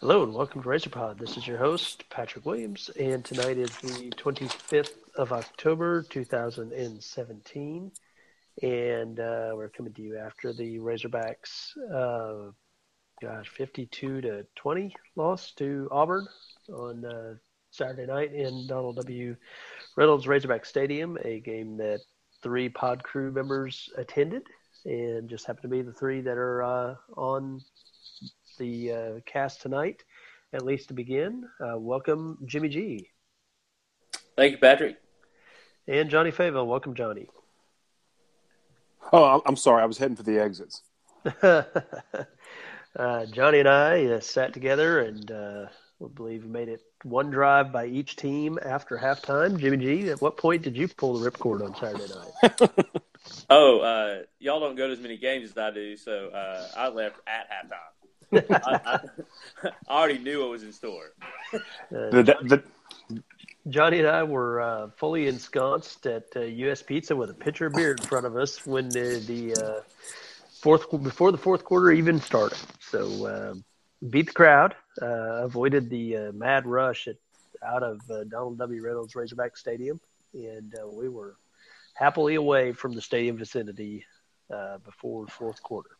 Hello and welcome to RazorPod. This is your host, Patrick Williams, and tonight is the 25th of October, 2017. And uh, we're coming to you after the Razorbacks, uh, gosh, 52 to 20 loss to Auburn on uh, Saturday night in Donald W. Reynolds Razorback Stadium, a game that three pod crew members attended and just happened to be the three that are uh, on the uh, cast tonight, at least to begin. Uh, welcome, Jimmy G. Thank you, Patrick. And Johnny Favo. Welcome, Johnny. Oh, I'm sorry. I was heading for the exits. uh, Johnny and I uh, sat together and uh, we believe we made it one drive by each team after halftime. Jimmy G, at what point did you pull the ripcord on Saturday night? oh, uh, y'all don't go to as many games as I do, so uh, I left at halftime. I, I, I, already knew what was in store. Uh, the, the, Johnny and I were uh, fully ensconced at uh, U.S. Pizza with a pitcher of beer in front of us when the, the uh, fourth before the fourth quarter even started. So uh, beat the crowd, uh, avoided the mad rush at, out of Donald W. Reynolds Razorback Stadium, and we were happily away from the stadium vicinity before the fourth quarter.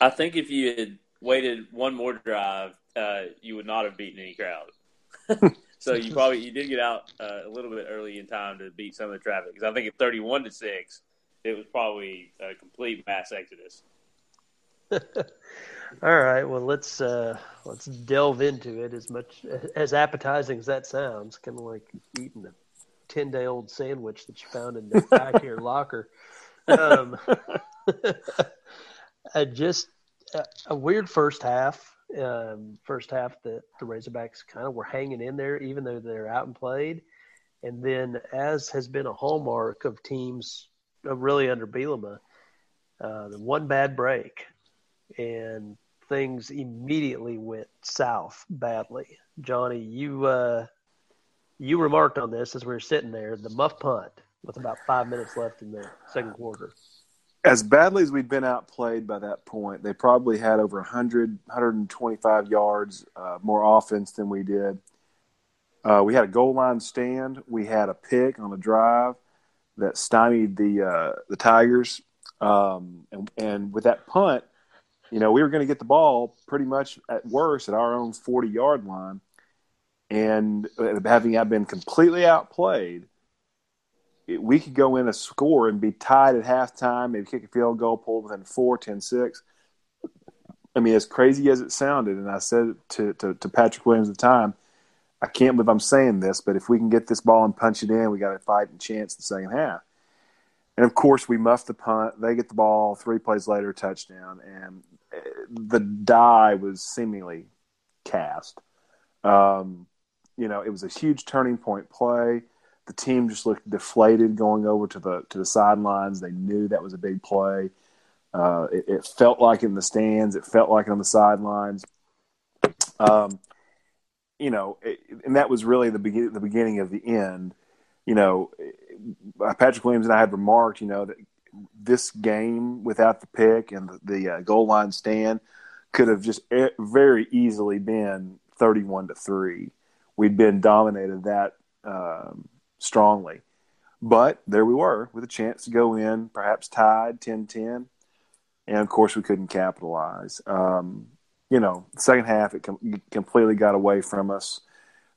I think if you had waited one more drive, uh, you would not have beaten any crowd. so you probably you did get out uh, a little bit early in time to beat some of the traffic because I think at thirty-one to six, it was probably a complete mass exodus. All right, well let's uh, let's delve into it as much as appetizing as that sounds. Kind of like eating a ten-day-old sandwich that you found in the back of your locker. Um, I just a, weird first half. Um, first half that the Razorbacks kind of were hanging in there, even though they're out and played. And then, as has been a hallmark of teams, uh, really under Bielema, uh, the one bad break, and things immediately went south badly. Johnny, you uh, you remarked on this as we were sitting there. The muff punt with about five minutes left in the second quarter as badly as we'd been outplayed by that point, they probably had over 100, 125 yards uh, more offense than we did. Uh, we had a goal line stand. We had a pick on a drive that stymied the uh, the Tigers, um, and, and with that punt, you know, we were going to get the ball pretty much at worst at our own 40 yard line, and uh, having been completely outplayed we could go in a score and be tied at halftime, maybe kick a field goal, pull within four, 10 6. I mean, as crazy as it sounded, and I said to, to, to Patrick Williams at the time, I can't believe I'm saying this, but if we can get this ball and punch it in, we got a fighting chance in the second half. And of course, we muff the punt. They get the ball three plays later, touchdown, and eh, the die was seemingly cast. Um, you know, it was a huge turning point play the team just looked deflated going over to the to the sidelines. They knew that was a big play. Uh, it, it, felt like in the stands. It felt like on the sidelines. Um, you know, it, and that was really the beginning the beginning of the end. You know, Patrick Williams and I had remarked, you know, that this game without the pick and the, the uh, goal line stand could have just very easily been thirty-one to three. We'd been dominated that um, strongly. But there we were with a chance to go in, perhaps tied 10 10. And of course, we couldn't capitalize. Um, you know, second half, it com- completely got away from us.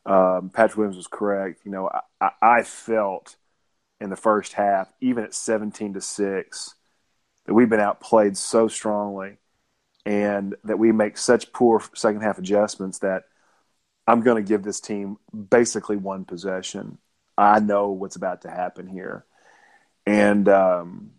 Um, Patrick Williams was correct. You know, I, I felt in the first half, even at 17 to 6, that we've been outplayed so strongly and that we make such poor second half adjustments that I'm going to give this team basically one possession I know what's about to happen here. And, um,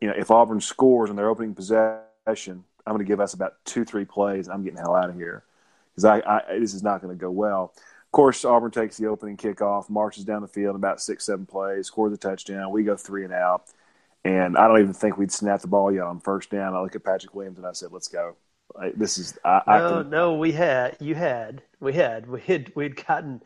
you know, if Auburn scores on their opening possession, I'm going to give us about two, three plays. I'm getting the hell out of here because I, I, this is not going to go well. Of course, Auburn takes the opening kickoff, marches down the field about six, seven plays, scores a touchdown. We go three and out. And I don't even think we'd snap the ball yet on first down. I look at Patrick Williams and I said, let's go. this is I, no, I can, no. We had you had we had we had we'd gotten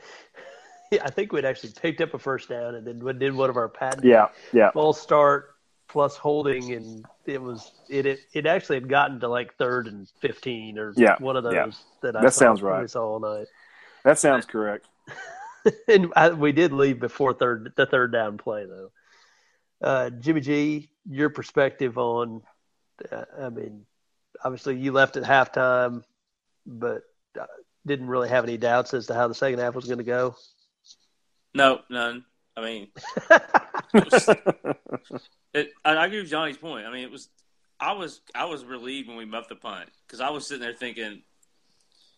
I think we'd actually picked up a first down and then did one of our patent yeah, yeah. start plus holding, and it was it it, it actually had gotten to like third and fifteen or Yeah, one of those yeah. that I That saw, sounds right. we saw all night. That sounds correct. and I, we did leave before third the third down play though. Uh, Jimmy G, your perspective on, uh, I mean, obviously you left at halftime, but uh, didn't really have any doubts as to how the second half was going to go. No, none. I mean, it, I, I agree with Johnny's point. I mean, it was I was I was relieved when we muffed the punt because I was sitting there thinking,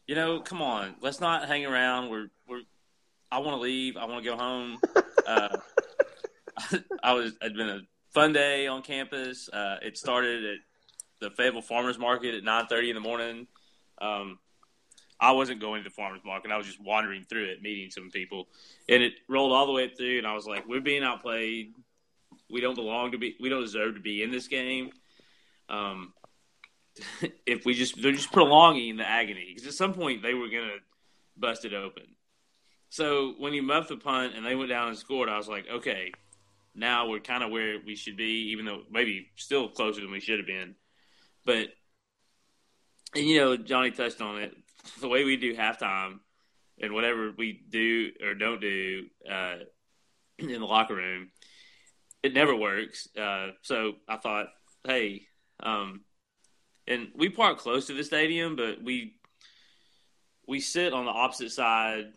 you know, come on, let's not hang around. We're we're I want to leave. I want to go home. Uh, I was it'd been a fun day on campus. Uh, it started at the Fayetteville Farmers Market at nine thirty in the morning. Um, I wasn't going to the farmers market. I was just wandering through it, meeting some people, and it rolled all the way through. And I was like, "We're being outplayed. We don't belong to be. We don't deserve to be in this game. Um, if we just they're just prolonging the agony because at some point they were gonna bust it open. So when you muffed the punt and they went down and scored, I was like, okay, now we're kind of where we should be, even though maybe still closer than we should have been. But and you know, Johnny touched on it. The way we do halftime and whatever we do or don't do uh, in the locker room, it never works. Uh, so I thought, hey, um, and we park close to the stadium, but we we sit on the opposite side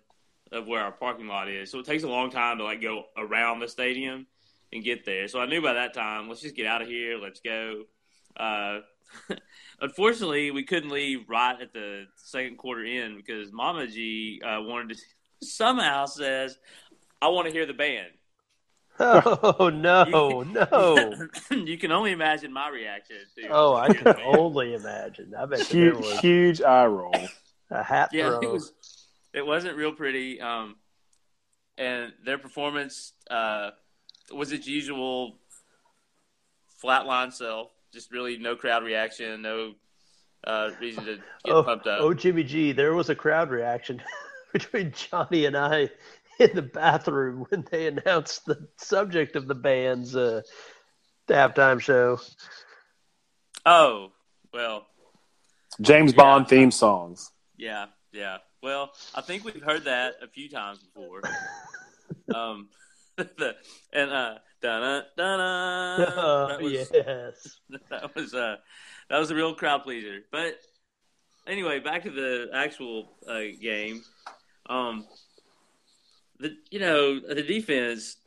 of where our parking lot is, so it takes a long time to like go around the stadium and get there. So I knew by that time, let's just get out of here. Let's go. Uh, unfortunately, we couldn't leave right at the second quarter end because Mama G uh, wanted to somehow says, "I want to hear the band." Oh no, no! you can only imagine my reaction. To Oh, I can only imagine. I bet you there huge, was huge eye roll. a hat yeah, throw. it was. It wasn't real pretty. Um, and their performance uh, was its usual flatline self. Just really no crowd reaction, no uh, reason to get oh, pumped up. oh, Jimmy G, there was a crowd reaction between Johnny and I in the bathroom when they announced the subject of the band's uh, halftime show. Oh, well, James Yeah. Bond theme songs. yeah, yeah. Well, I think we've heard that a few times before. um, the, and uh, da da Oh, that was yes. that was uh that was a real crowd pleaser. But anyway, back to the actual uh, game. Um, the you know the defense.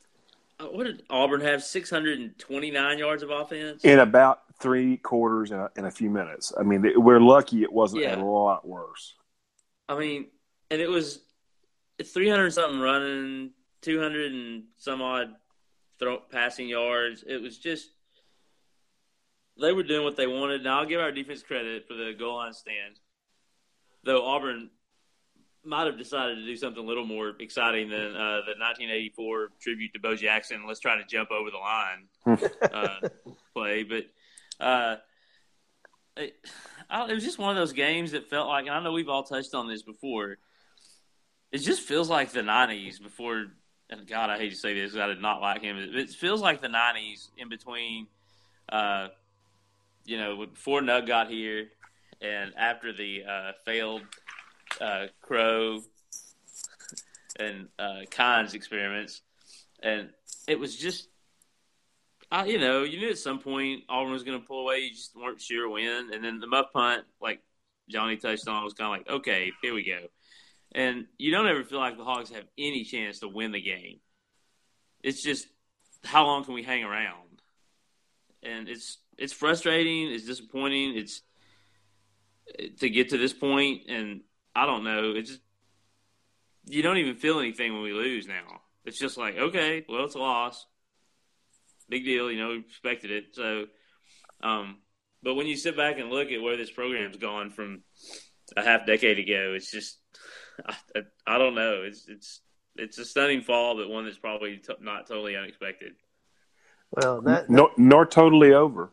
uh, What did Auburn have? Six hundred and twenty nine yards of offense. In about three quarters in a, in a few minutes. I mean, we're lucky it wasn't Yeah. a lot worse. I mean, and it was three hundred something running, two hundred and some odd throw, passing yards. It was just they were doing what they wanted. Now I'll give our defense credit for the goal line stand, though Auburn might have decided to do something a little more exciting than uh, the 1984 tribute to Bo Jackson. Let's try to jump over the line uh, play, but. Uh, it, I, it was just one of those games that felt like, and I know we've all touched on this before. It just feels like the '90s before. And God, I hate to say this I did not like him. It, feels like the '90s in between, uh, you know, before Nutt got here and after the uh, failed uh, Crowe and uh, Kynes experiments, and it was just I, you know, you knew at some point Auburn was going to pull away. You just weren't sure when. And then the muff punt, like Johnny touched on, was kind of like, okay, here we go. And you don't ever feel like the Hogs have any chance to win the game. It's just how long can we hang around? And it's it's frustrating. It's disappointing. It's to get to this point, and I don't know. It's just you don't even feel anything when we lose now. It's just like, okay, well, it's a loss big deal, you know, we expected it. So, um, but when you sit back and look at where this program's gone from a half decade ago, it's just, I, I don't know. It's, it's, it's a stunning fall, but one that's probably t- not totally unexpected. Well, that, Nor, nor totally over.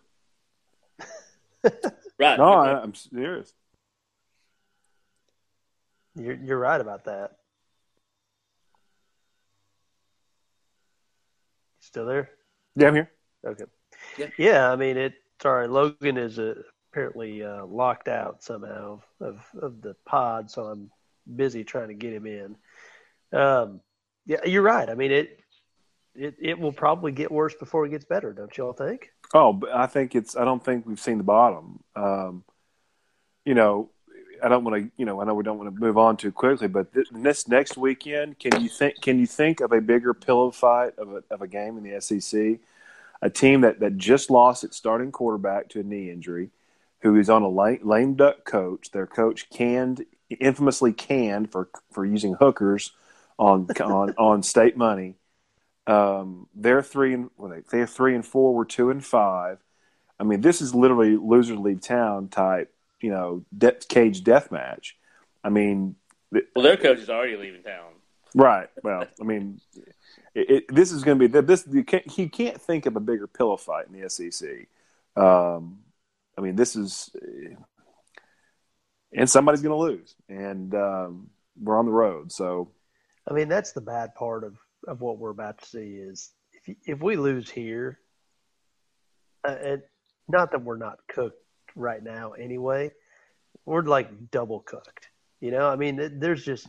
Right. No, I, I'm serious. you're you're right about that. Still there? Yeah, I'm here. Okay. Yeah, yeah I mean it. Sorry, Logan is uh, apparently uh, locked out somehow of of the pod, so I'm busy trying to get him in. Um, yeah, you're right. I mean it. It it will probably get worse before it gets better, don't you all think? Oh, I think it's. I don't think we've seen the bottom. Um, you know, I don't want to, you know, I know we don't want to move on too quickly, but this next weekend, can you think? Can you think of a bigger pillow fight of a of a game in the SEC? A team that that just lost its starting quarterback to a knee injury, who is on a lame, lame duck coach. Their coach canned, infamously canned for for using hookers on on on state money. Um, they're three and well, they, they're three and four. We're two and five. I mean, this is literally losers leave town type you know de- cage death match. I mean, well, their coach is already leaving town. Right. Well, I mean, it, it, this is going to be this. You can't, he can't think of a bigger pillow fight in the SEC. Um, I mean, this is, and somebody's going to lose, and um, we're on the road. So, I mean, that's the bad part of of what we're about to see is if if we lose here, uh, and not that we're not cooked right now anyway, we're like double cooked. You know, I mean, there's just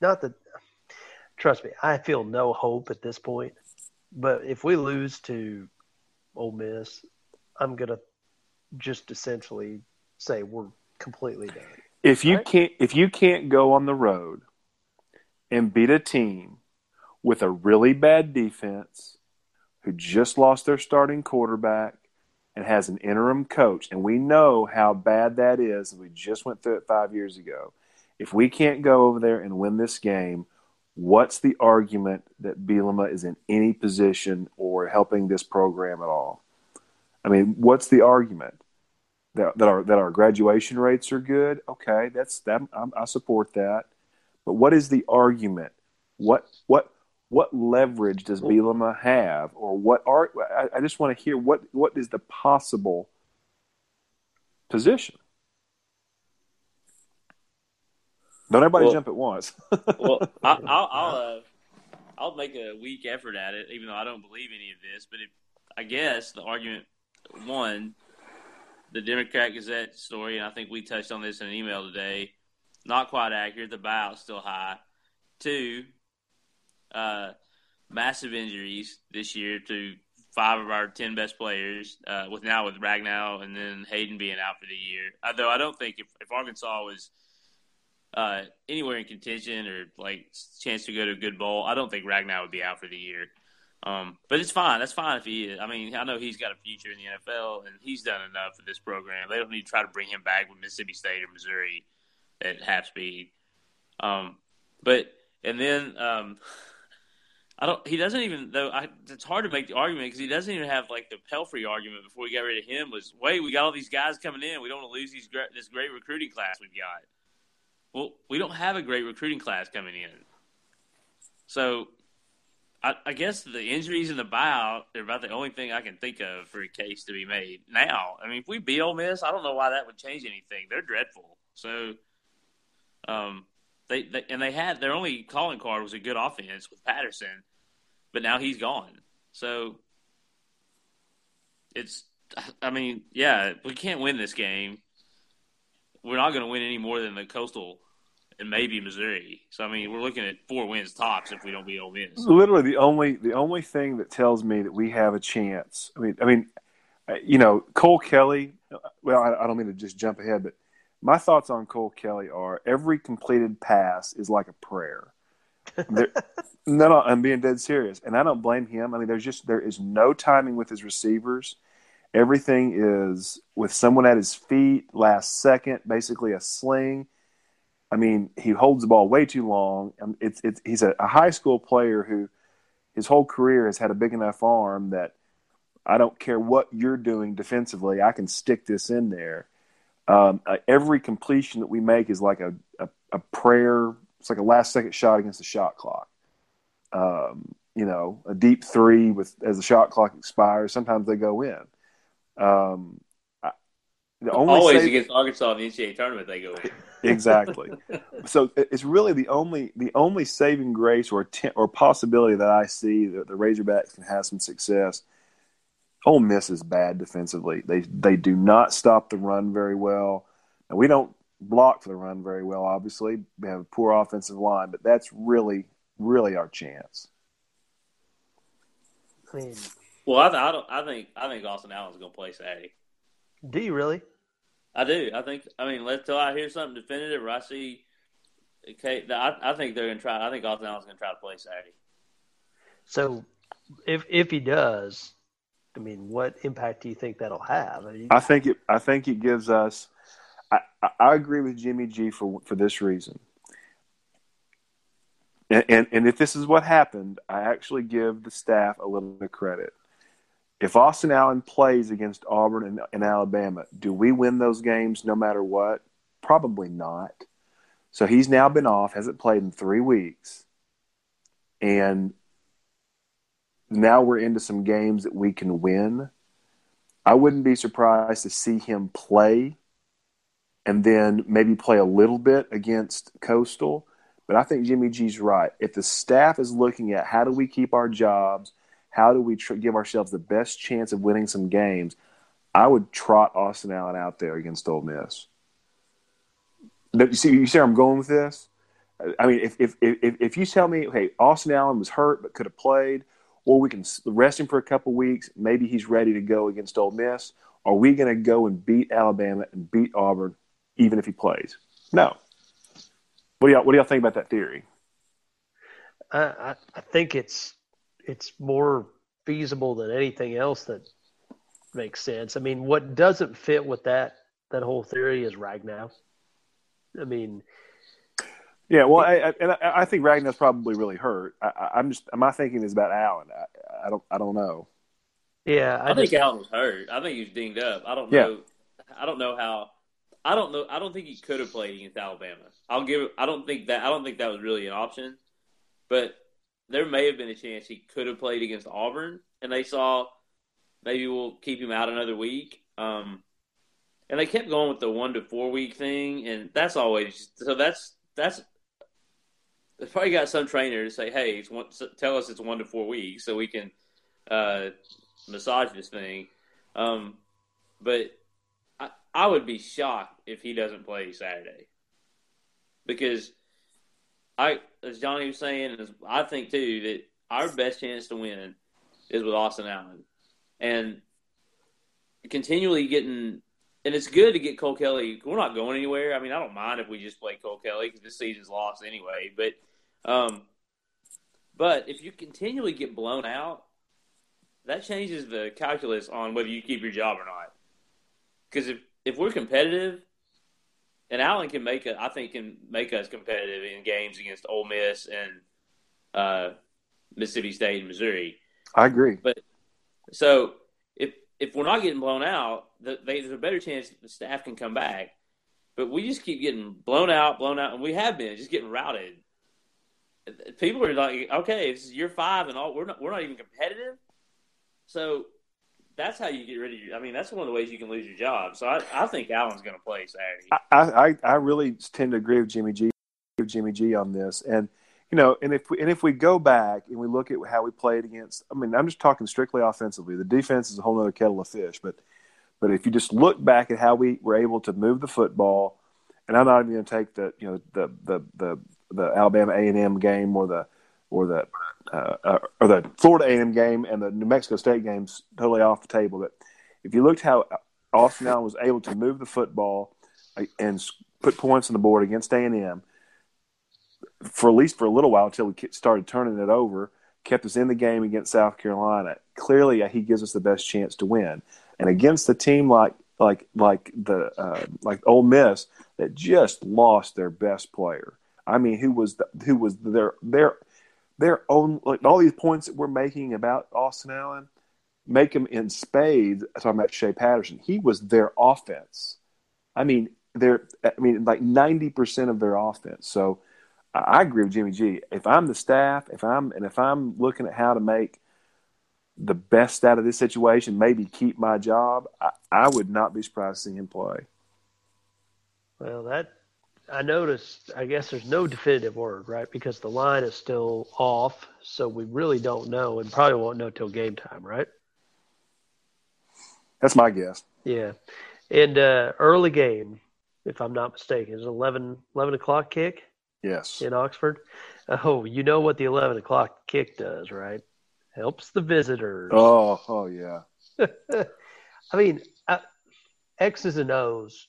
not that. Trust me, I feel no hope at this point. But if we lose to Ole Miss, I'm gonna just essentially say we're completely done. If you right? can't, if you can't go on the road and beat a team with a really bad defense who just lost their starting quarterback and has an interim coach, and we know how bad that is. We just went through it five years ago. If we can't go over there and win this game, what's the argument that Bielema is in any position or helping this program at all? I mean, what's the argument? That, that our that our graduation rates are good. Okay, that's that. I'm, I support that. But what is the argument? What what what leverage does Bielema have, or what are I, I just want to hear what what is the possible position? Don't everybody well, jump at once. well, I, will I'll uh, I'll make a weak effort at it, even though I don't believe any of this. But if, I guess the argument one, the Democrat Gazette story, and I think we touched on this in an email today, not quite accurate. The buyout's still high. Two, uh, massive injuries this year to five of our ten best players, uh, with now with Ragnow and then Hayden being out for the year. Although I don't think if, if Arkansas was uh, anywhere in contention or like chance to go to a good bowl, I don't think Ragnow would be out for the year. Um, but it's fine. That's fine if he is. I mean, I know he's got a future in the NFL and he's done enough for this program. They don't need to try to bring him back with Mississippi State or Missouri at half speed. Um, but and then um, I don't. He doesn't even though. I, it's hard to make the argument because he doesn't even have like the Pelfrey argument before we got rid of him. Was wait, we got all these guys coming in. We don't want to lose these this great recruiting class we've got. Well, we don't have a great recruiting class coming in. So, I, I guess the injuries and the buyout are about the only thing I can think of for a case to be made now. I mean, if we beat Ole Miss, I don't know why that would change anything. They're dreadful. So, um, they, they, and they had their only calling card was a good offense with Patterson, but now he's gone. So it's I mean, yeah, we can't win this game. We're not going to win any more than the Coastal and maybe Missouri. So I mean, we're looking at four wins tops if we don't beat Ole Miss. Literally, the only the only thing that tells me that we have a chance. I mean, I mean, uh, you know, Cole Kelly. Well, I, I don't mean to just jump ahead, but my thoughts on Cole Kelly are every completed pass is like a prayer. no, no, I'm being dead serious, and I don't blame him. I mean, there's just there is no timing with his receivers. Everything is with someone at his feet, last second, basically a sling. I mean, he holds the ball way too long. It's it's he's a, a high school player who his whole career has had a big enough arm that I don't care what you're doing defensively, I can stick this in there um, uh, every completion that we make is like a, a, a, prayer. It's like a last second shot against the shot clock. Um, you know, a deep three with as the shot clock expires. Sometimes they go in. Um, I, Always save, against Arkansas in the NCAA tournament, they go in. exactly. so it's really the only the only saving grace or or possibility that I see that the Razorbacks can have some success Ole Miss is bad defensively. They they do not stop the run very well. And we don't block for the run very well. Obviously, we have a poor offensive line, but that's really really our chance. Well, I, I don't. I think I think Austin Allen's going to play Saturday. do you really? I do. I think. I mean, let's till I hear something definitive or I see. Okay, I, I think they're going to try. I think Austin Allen's going to try to play Saturday. So, if if he does, I mean, what impact do you think that'll have? I I think it. I think it gives us. I, I, I agree with Jimmy G for for this reason. And, and and if this is what happened, I actually give the staff a little bit of credit. If Austin Allen plays against Auburn and, and Alabama, do we win those games no matter what? Probably not. So he's now been off, hasn't played in three weeks, and now we're into some games that we can win. I wouldn't be surprised to see him play and then maybe play a little bit against Coastal. But I think Jimmy G's right. If the staff is looking at how do we keep our jobs, how do we tr- give ourselves the best chance of winning some games, I would trot Austin Allen out there against Ole Miss. You see, you see where I'm going with this? I mean, if if if, if you tell me, okay, Austin Allen was hurt but could have played, or we can rest him for a couple weeks, maybe he's ready to go against Ole Miss. Are we going to go and beat Alabama and beat Auburn, even if he plays? No. What do y'all What do y'all think about that theory? I I think it's it's more feasible than anything else that makes sense. I mean, what doesn't fit with that that whole theory is Ragnow. I mean, Yeah, well, I, I, and I, I think Ragnow's probably really hurt. I, I, I'm just my thinking is about Allen. I, I don't I don't know. yeah, I, I, think just, Allen was hurt. I think he was dinged up. I don't know. Yeah. know. I don't know how. I don't know. I don't think he could have played against Alabama. I'll give. I don't think that. I don't think that was really an option. But there may have been a chance he could have played against Auburn, and they saw maybe we'll keep him out another week. Um, and they kept going with the one to four week thing, and that's always so. That's that's. They probably got some trainer to say, "Hey, one, tell us it's one to four weeks, so we can uh, massage this thing." Um, but I, I would be shocked if he doesn't play Saturday because I, as Johnny was saying, as I think too that our best chance to win is with Austin Allen, and continually getting. And it's good to get Cole Kelly. We're not going anywhere. I mean, I don't mind if we just play Cole Kelly because this season's lost anyway. But, um, but if you continually get blown out, that changes the calculus on whether you keep your job or not. Because if if we're competitive, and Allen can make it, I think can make us competitive in games against Ole Miss and uh, Mississippi State and Missouri. I agree. But so if if we're not getting blown out, the, they, there's a better chance the staff can come back. But we just keep getting blown out, blown out, and we have been just getting routed. People are like, okay, it's year five, and all we're not we're not even competitive. So that's how you get rid of your. I mean, that's one of the ways you can lose your job. So I, I think Allen's going to play Saturday. I, I I really tend to agree with Jimmy G with Jimmy G on this, and you know, and if we and if we go back and we look at how we played against, I mean, I'm just talking strictly offensively. The defense is a whole other kettle of fish, but but if you just look back at how we were able to move the football, and I'm not even going to take the you know the the the the Alabama A and M game or the or the uh, uh, or the Florida A and M game and the New Mexico State games totally off the table. But if you looked how Austin Allen was able to move the football uh, and put points on the board against A and M for at least for a little while until we started turning it over, kept us in the game against South Carolina. Clearly, uh, he gives us the best chance to win. And against a team like like like the uh, like Ole Miss that just lost their best player. I mean, who was the, who was their their their own like all these points that we're making about Austin Allen, make them in spades. I'm talking about Shea Patterson. He was their offense. I mean, they're I mean like ninety percent of their offense. So I I agree with Jimmy G. If I'm the staff, if I'm and if I'm looking at how to make the best out of this situation, maybe keep my job, I, I would not be surprised to see him play. well, that I noticed. I guess there's no definitive word, right? Because the line is still off, so we really don't know, and probably won't know till game time, right? That's my guess. Yeah, and uh, early game, if I'm not mistaken, is 11, 11 o'clock kick Yes. in Oxford. Oh, you know what the eleven o'clock kick does, right? Helps the visitors. Oh, oh yeah. I mean, uh, X's and O's.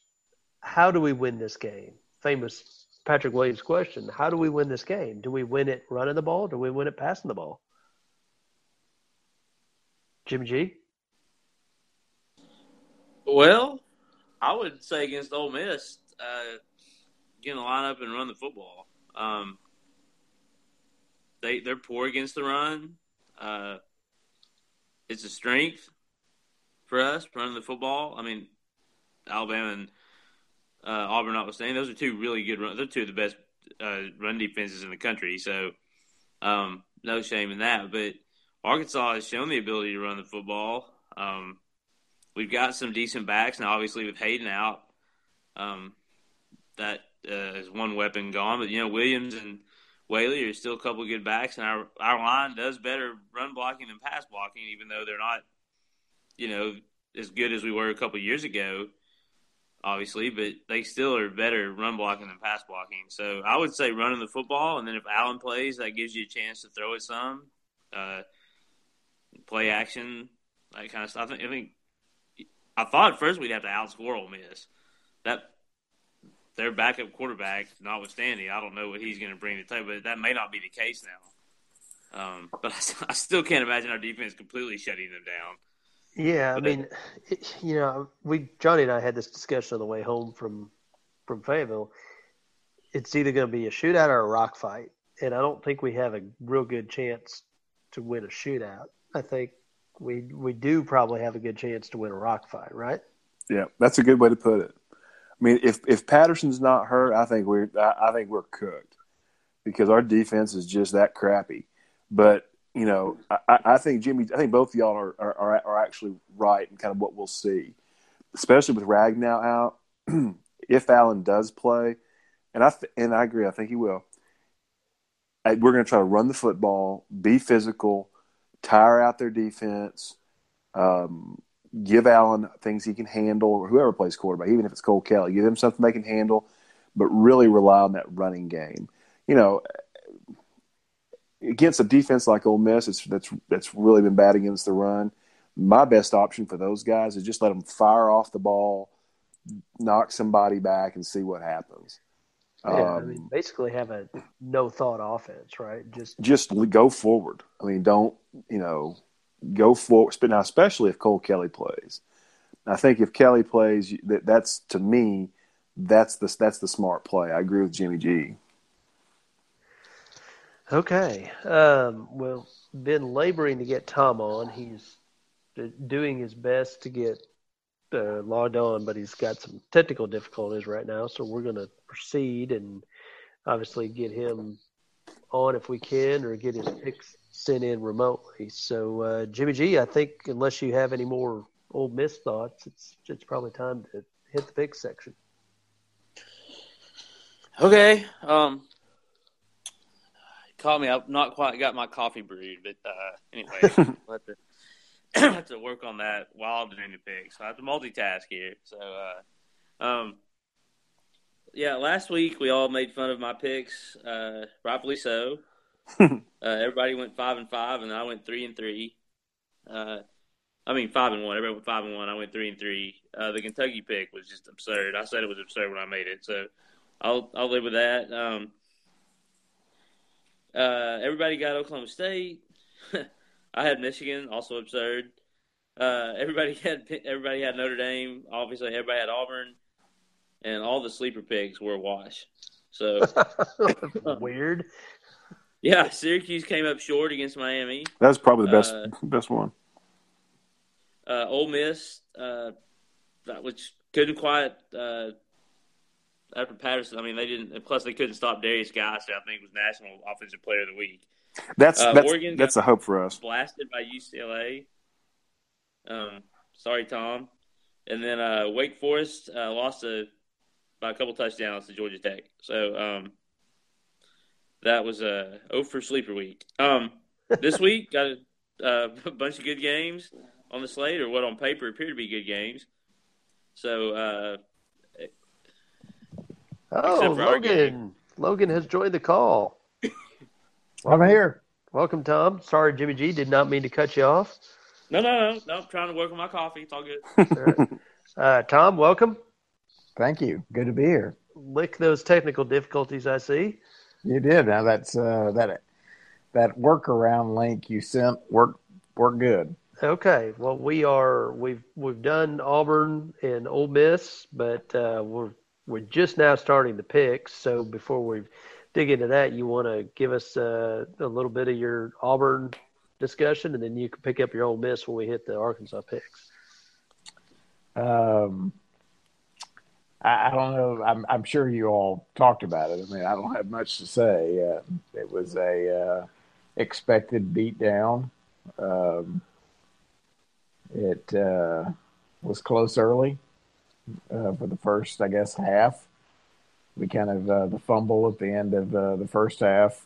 How do we win this game? Famous Patrick Williams question. How do we win this game? Do we win it running the ball? Do we win it passing the ball? Jimmy G? Well, I would say against Ole Miss, uh, get in the lineup and run the football. Um, they they're poor against the run. Uh, it's a strength for us running the football. I mean, Alabama and uh, Auburn notwithstanding, those are two really good run. They're two of the best uh, run defenses in the country. So, um, no shame in that. But Arkansas has shown the ability to run the football. Um, we've got some decent backs now. Obviously, with Hayden out, um, that uh, is one weapon gone. But you know, Williams and Whaley are still a couple of good backs, and our our line does better run blocking than pass blocking, even though they're not, you know, as good as we were a couple years ago. Obviously, but they still are better run blocking than pass blocking. So I would say running the football, and then if Allen plays, that gives you a chance to throw it some, uh, play action, that kind of stuff. I think, I think I thought first we'd have to outscore Ole Miss. That their backup quarterback, notwithstanding, I don't know what he's going to bring to the table, but that may not be the case now. Um, but I, I, still can't imagine our defense completely shutting them down. Yeah, I uh, mean, it, you know, we Johnny and I had this discussion on the way home from from Fayetteville. It's either going to be a shootout or a rock fight, and I don't think we have a real good chance to win a shootout. I think we we do probably have a good chance to win a rock fight, right? Yeah, that's a good way to put it. I mean, if if Patterson's not hurt, I think we're I, I think we're cooked because our defense is just that crappy. But you know, I, I think Jimmy, I think both of y'all are, are are actually right in kind of what we'll see, especially with Ragnow out. if Allen does play, and I th- and I agree, I think he will. I, we're going to try to run the football, be physical, tire out their defense, um, give Allen things he can handle, or whoever plays quarterback, even if it's Cole Kelly, give them something they can handle, but really rely on that running game. You know, against a defense like Ole Miss, it's, that's that's really been bad against the run. My best option for those guys is just let them fire off the ball, knock somebody back, and see what happens. Yeah, um, I mean, basically have a no thought offense, right? Just just go forward. I mean, don't you know go forward. Now, especially if Cole Kelly plays, I think if Kelly plays, that that's to me, that's the that's the smart play. I agree with Jimmy G. Okay. Um, well, been laboring to get Tom on. He's doing his best to get uh, logged on, but he's got some technical difficulties right now. So we're going to proceed and obviously get him on if we can, or get his picks sent in remotely. So uh, Jimmy G, I think unless you have any more Ole Miss thoughts, it's it's probably time to hit the pick section. Okay. Um, call me. I've not quite got my coffee brewed, but uh, anyway, I have, to, I have to work on that while I'm doing the picks. So I have to multitask here. So, uh, um, yeah, last week we all made fun of my picks, uh, rightfully so. uh, everybody went five and five, and I went three and three. Uh, I mean five and one. Everybody went five and one. I went three and three. Uh, the Kentucky pick was just absurd. I said it was absurd when I made it, so I'll I'll live with that. Um, uh, everybody got Oklahoma State. I had Michigan, also absurd. Uh, everybody had everybody had Notre Dame. Obviously, everybody had Auburn, and all the sleeper picks were a wash. So weird. Yeah, Syracuse came up short against Miami. That's probably the best uh, best one. Uh, Ole Miss, uh, which couldn't quite uh, after Patterson. I mean, they didn't. Plus, they couldn't stop Derrius Guice. I think was National Offensive Player of the Week. That's uh, that's, Oregon that's a hope for us. Blasted by UCLA. Um, sorry, Tom. And then uh, Wake Forest uh, lost a, by a couple touchdowns to Georgia Tech. So um, that was a oh for sleeper week. Um, this week got a, a, bunch of good games. on the slate, or what on paper appear to be good games. So, uh, oh, Logan! Logan has joined the call. I'm here. Welcome, Tom. Sorry, Jimmy G did not mean to cut you off. No, no, no, no. I'm trying to work on my coffee. It's all good. uh, Tom, welcome. Thank you. Good to be here. Lick those technical difficulties I see. You did. Now that's uh, that that workaround link you sent work work good. Okay. Well, we are we've we've done Auburn and Ole Miss, but uh, we're we're just now starting the picks. So before we dig into that, you want to give us uh, a little bit of your Auburn discussion, and then you can pick up your Ole Miss when we hit the Arkansas picks. Um, I, I don't know. I'm, I'm, sure you all talked about it. I mean, I don't have much to say. Uh, it was a uh, expected beatdown. Um, it uh, was close early uh, for the first, I guess, half. We kind of uh, the fumble at the end of uh, the first half,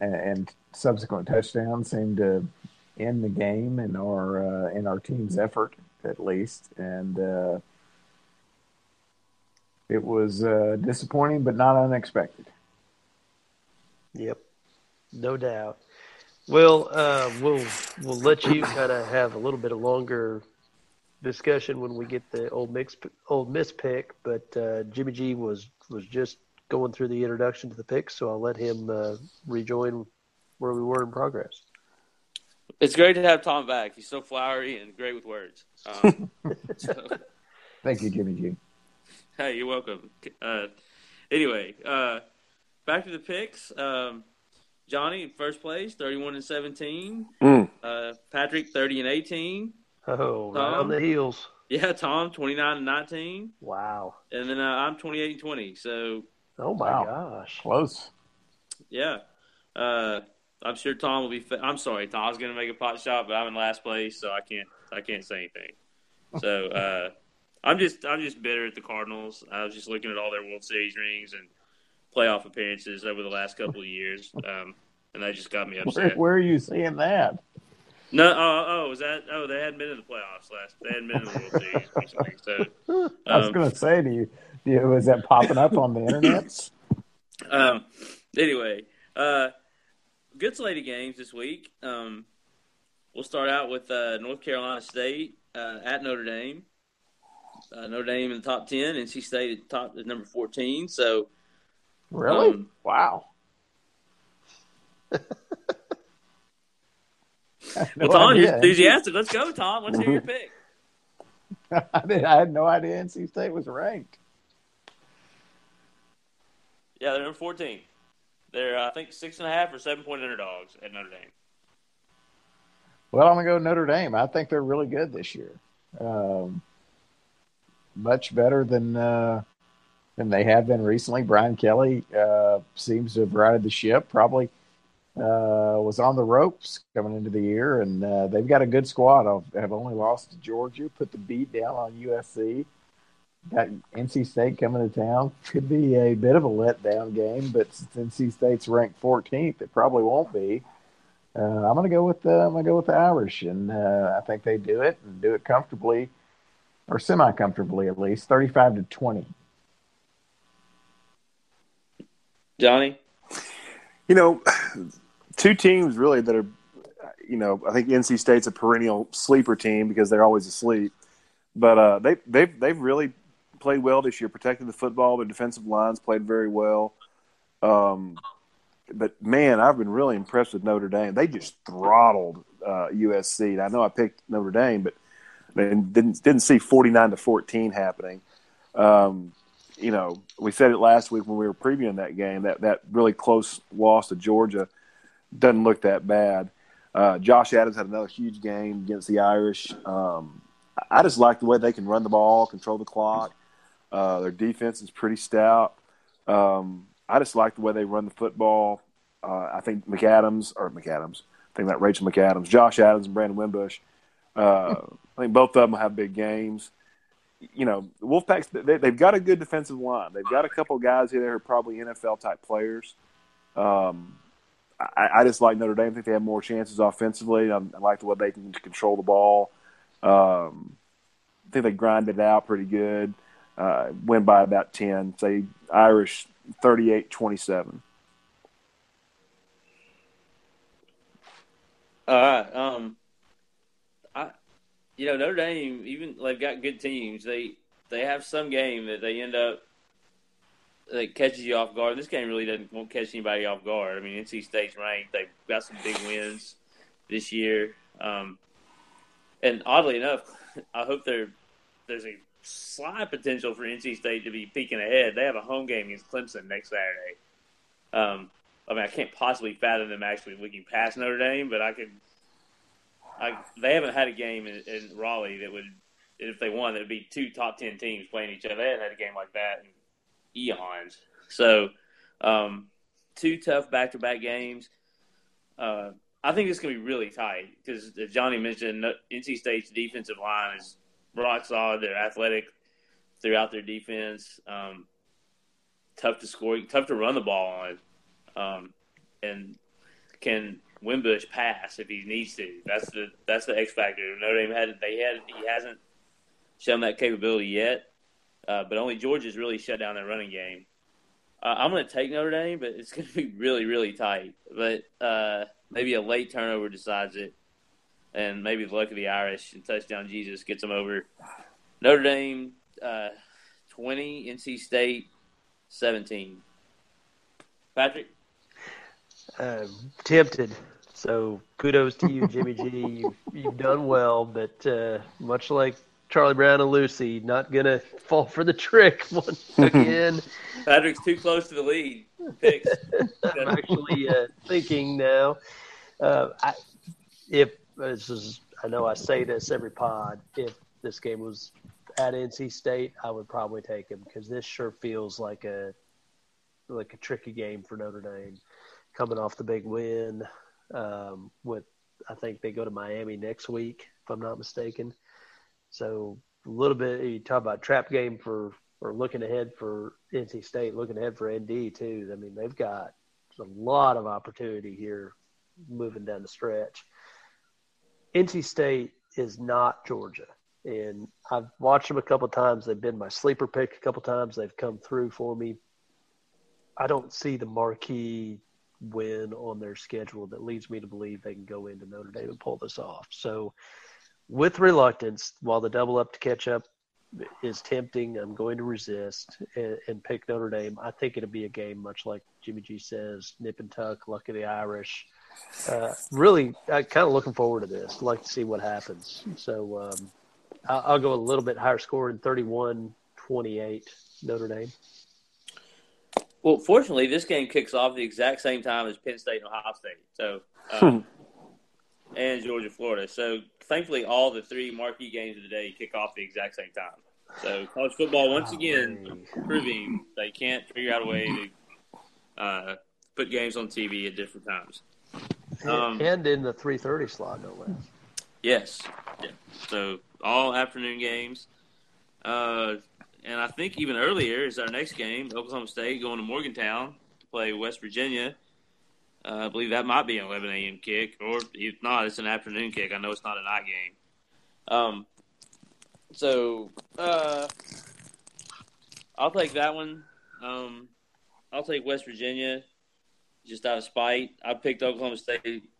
and, and subsequent touchdown seemed to end the game in our in our team's effort, at least, and it was uh, disappointing, but not unexpected. Yep, no doubt. Well, uh, we'll we'll let you kind of have a little bit of longer discussion when we get the old mix Ole Miss pick. But uh, Jimmy G was was just going through the introduction to the pick, so I'll let him uh, rejoin where we were in progress. It's great to have Tom back. He's so flowery and great with words. Um, so. Thank you, Jimmy G. Hey, you're welcome. Uh, anyway, uh, back to the picks. Um, Johnny in first place, 31 and 17. Mm. Uh, Patrick, 30 and 18. Oh, Tom, right on the heels. Yeah, Tom, 29 and 19. Wow. And then uh, I'm 28 and 20. So. Oh my wow. gosh. Close. Yeah. Uh, I'm sure Tom will be. Fa- I'm sorry, Tom's going to make a pot shot, but I'm in last place, so I can't. I can't say anything. So. Uh, I'm just I'm just bitter at the Cardinals. I was just looking at all their World Series rings and playoff appearances over the last couple of years, um, and that just got me upset. Where, where, are you seeing that? No, oh, oh, was that? Oh, they hadn't been in the playoffs last. They hadn't been in the World Series recently. So um, I was um, going to say, to you, you, was that popping up on the internet? Um. Anyway, uh, good slate of games this week. Um, we'll start out with uh, North Carolina State uh, at Notre Dame uh, Notre Dame in the top ten, and she stayed at top at number fourteen. So, really, um, wow. well, Tom, you're enthusiastic. Let's go, Tom. Let's hear your pick. I, did, I had no idea NC State was ranked. Yeah, they're number fourteen. They're uh, I think six and a half or seven point underdogs at Notre Dame. Well, I'm gonna go Notre Dame. I think they're really good this year. Um, much better than uh, than they have been recently. Brian Kelly uh, seems to have righted the ship. Probably uh, was on the ropes coming into the year, and uh, they've got a good squad. I've, have only lost to Georgia, put the beat down on USC. Got NC State coming to town. Could be a bit of a letdown game, but since NC State's ranked 14th, it probably won't be. Uh, I'm going to go with the I'm going to go with the Irish, and uh, I think they do it and do it comfortably or semi comfortably at least, 35 to 20. Johnny? You know, two teams really that are, you know, I think NC State's a perennial sleeper team because they're always asleep. But uh, they, they've, they've really played well this year, protected the football. The defensive lines played very well. Um, but man, I've been really impressed with Notre Dame. They just throttled uh, USC. I know I picked Notre Dame, but and didn't didn't see 49 to 14 happening. Um, you know, we said it last week when we were previewing that game that that really close loss to Georgia doesn't look that bad. Uh, Josh Adams had another huge game against the Irish. Um, I just like the way they can run the ball, control the clock. Uh, their defense is pretty stout. Um, I just like the way they run the football. Uh, I think McAdams or McAdams, I think that Rachel McAdams, Josh Adams, and Brandon Wimbush uh, I think both of them have big games. You know, Wolfpack they, have got a good defensive line. They've got a couple guys here that are probably NFL type players. Um, I, I just like Notre Dame. I think they have more chances offensively. I, I like the way they can control the ball. Um, I think they grind it out pretty good. Uh, win by about 10. Say Irish 38 27. All right. Um, I, you know, Notre Dame, even they've got good teams. They they have some game that they end up that catches you off guard. This game really doesn't won't catch anybody off guard. I mean, NC State's ranked. They've got some big wins this year. Um, and oddly enough, I hope there there's a slight potential for NC State to be peeking ahead. They have a home game against Clemson next Saturday. Um, I mean, I can't possibly fathom them actually looking past Notre Dame, but I could. I they haven't had a game in, in Raleigh that would, if they won, there'd be two top ten teams playing each other. They haven't had a game like that eons. So, um, two tough back-to-back games. Uh, I think it's going to be really tight because, Johnny mentioned, NC State's defensive line is rock solid. They're athletic throughout their defense. Um, tough to score, tough to run the ball on, um, and can Wimbush pass if he needs to. That's the that's the X factor. Notre Dame had they had he hasn't shown that capability yet, uh, but only Georgia's really shut down their running game. Uh, I'm going to take Notre Dame, but it's going to be really really tight. But uh, maybe a late turnover decides it and maybe the luck of the Irish and touchdown Jesus gets them over. Notre Dame uh, twenty, NC State seventeen. Patrick, uh, tempted. So kudos to you, Jimmy G. You've, you've done well, but uh, much like Charlie Brown and Lucy, not gonna fall for the trick once again. Patrick's too close to the lead. I'm actually uh, thinking now. Uh, I, if this is I know I say this every pod. If this game was at NC State, I would probably take him because this sure feels like a like a tricky game for Notre Dame, coming off the big win. Um, with I think they go to Miami next week, if I'm not mistaken. So a little bit you talk about trap game for or looking ahead for NC State, looking ahead for ND too. I mean they've got a lot of opportunity here moving down the stretch. NC State is not Georgia. And I've watched them a couple times. They've been my sleeper pick a couple times. They've come through for me. I don't see the marquee win on their schedule that leads me to believe they can go into Notre Dame and pull this off. So, with reluctance, while the double up to catch up is tempting, I'm going to resist and, and pick Notre Dame. I think it'll be a game much like Jimmy G says, nip and tuck, luck of the Irish uh, really uh, kind of looking forward to this. I'd like to see what happens. So um, I'll, I'll, go a little bit higher score in 31 28 Notre Dame. Well, fortunately, this game kicks off the exact same time as Penn State and Ohio State. So, um, and Georgia, Florida. So, thankfully, all the three marquee games of the day kick off the exact same time. So, college football once again proving they can't figure out a way to uh, put games on TV at different times. Um, and in the 3:30 slot, no less. Yes. Yeah. So all afternoon games. Uh, and I think even earlier is our next game. Oklahoma State going to Morgantown to play West Virginia. Uh, I believe that might be an 11 a.m. kick, or if not, it's an afternoon kick. I know it's not a night game. Um, so uh, I'll take that one. Um, I'll take West Virginia just out of spite. I picked Oklahoma State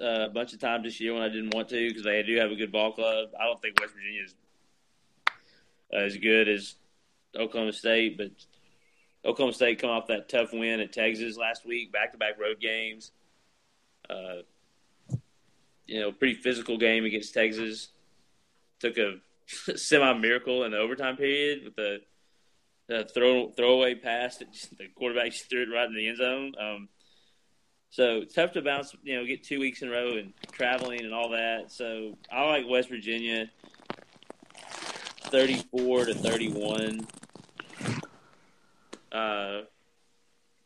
uh, a bunch of times this year when I didn't want to because they do have a good ball club. I don't think West Virginia is uh, as good as Oklahoma State, but Oklahoma State come off that tough win at Texas last week, back to back road games. Uh, you know, pretty physical game against Texas. Took a semi miracle in the overtime period with the, the throw throwaway pass that the quarterback just threw it right in the end zone. Um, so tough to bounce, you know, get two weeks in a row and traveling and all that. So I like West Virginia, thirty-four to thirty-one. Uh,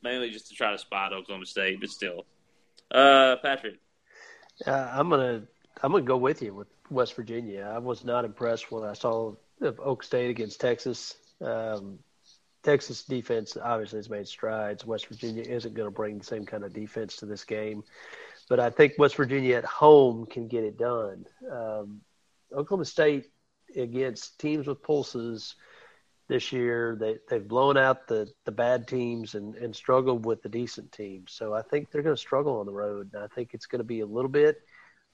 mainly just to try to spot Oklahoma State, but still. Uh, Patrick. Uh, I'm gonna I'm gonna go with you with West Virginia. I was not impressed when I saw Oak State against Texas. Um, Texas defense obviously has made strides. West Virginia isn't going to bring the same kind of defense to this game, but I think West Virginia at home can get it done. Um, Oklahoma State against teams with pulses this year, they they've blown out the the bad teams and and struggled with the decent teams. So I think they're going to struggle on the road, and I think it's going to be a little bit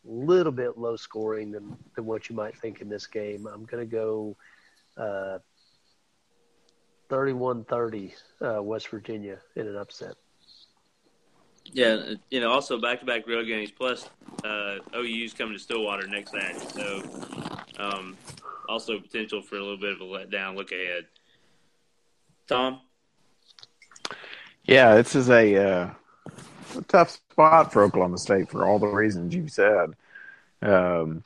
a little bit low scoring than than what you might think in this game. I'm going to go. Uh, 31-30 uh, West Virginia in an upset. Yeah, you know, also back-to-back road games. Plus, uh, OU's coming to Stillwater next Saturday, so um, also potential for a little bit of a letdown. Look ahead, Tom. Yeah, this is a, uh, a tough spot for Oklahoma State for all the reasons you said. Um,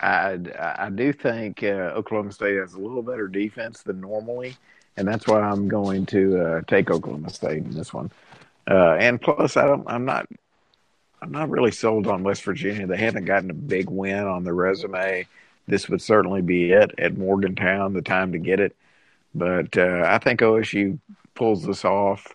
I, I do think uh, Oklahoma State has a little better defense than normally, and that's why I'm going to uh, take Oklahoma State in this one. Uh, and plus, I don't, I'm not, I'm not really sold on West Virginia. They haven't gotten a big win on their resume. This would certainly be it at Morgantown, the time to get it. But uh, I think OSU pulls this off,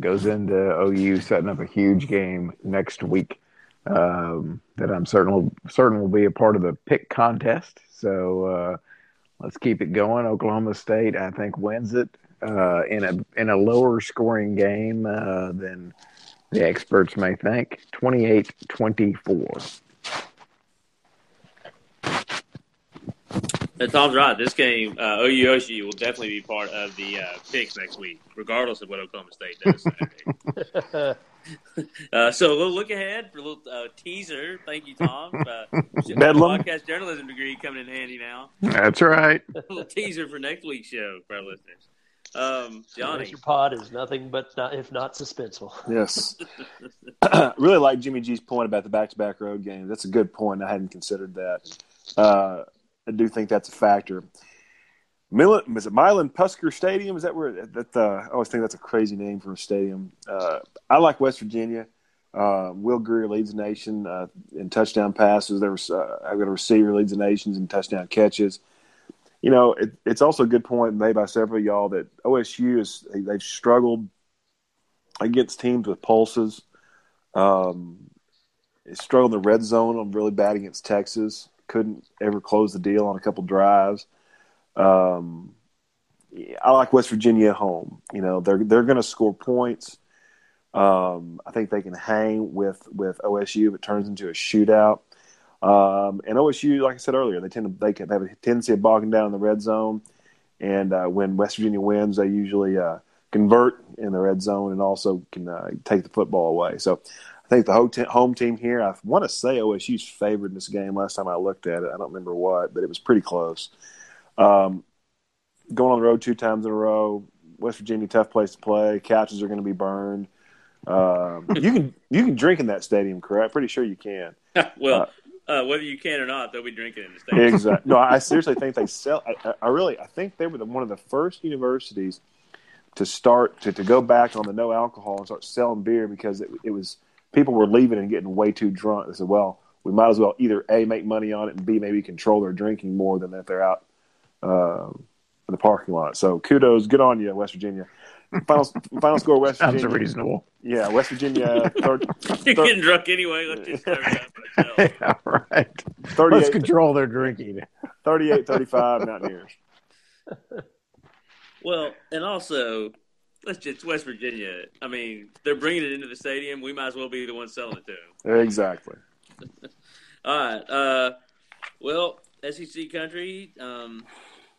goes into OU setting up a huge game next week um, that I'm certain certain will be a part of the pick contest. So uh, let's keep it going. Oklahoma State, I think, wins it uh, in a in a lower scoring game uh, than the experts may think. 28-24. And Tom's right. This game, uh, OU will definitely be part of the uh, picks next week, regardless of what Oklahoma State does. Uh, so a little look ahead for a little uh, teaser. Thank you, Tom. Uh, Bedlam. Podcast journalism degree coming in handy now. That's right. a little teaser for next week's show for our listeners. Um, Johnny, your pod is nothing but not, if not suspenseful. Yes. really like Jimmy G's point about the back-to-back road game. That's a good point. I hadn't considered that. Uh, I do think that's a factor. Milan, is it Milan Puskar Stadium? Is that where that? Uh, I always think that's a crazy name for a stadium. Uh, I like West Virginia. Uh, Will Grier leads the nation uh, in touchdown passes. There was uh, I've got a receiver leads the nations in touchdown catches. You know, it, it's also a good point made by several of y'all that OSU is they've struggled against teams with pulses. Um, struggled in the red zone. I'm really bad against Texas. Couldn't ever close the deal on a couple drives. Um, I like West Virginia at home. You know, they're they're going to score points. Um, I think they can hang with with OSU if it turns into a shootout. Um, and OSU, like I said earlier, they tend to they can have a tendency of bogging down in the red zone. And uh, when West Virginia wins, they usually uh, convert in the red zone and also can uh, take the football away. So I think the home team here, I want to say OSU's favored in this game. Last time I looked at it, I don't remember what, but it was pretty close. Um, going on the road two times in a row, West Virginia, tough place to play. Couches are going to be burned. Um, you can you can drink in that stadium, correct? Pretty sure you can. well, uh, uh, whether you can or not, they'll be drinking in the stadium. Exactly. No, I seriously think they sell. I, I really, I think they were the, one of the first universities to start to, to go back on the no alcohol and start selling beer because it, it was people were leaving and getting way too drunk. They said, well, we might as well either a make money on it and b maybe control their drinking more than if they're out uh, in the parking lot. So kudos, good on you, West Virginia. Final final score, West Virginia. Sounds reasonable. Yeah, West Virginia. Third, You're getting drunk anyway. Let's just yeah, right. Let's control their drinking. 38-35 Mountaineers. Well, and also, let's just West Virginia. I mean, they're bringing it into the stadium. We might as well be the ones selling it to them. Exactly. All right. Uh, well, SEC country. Um,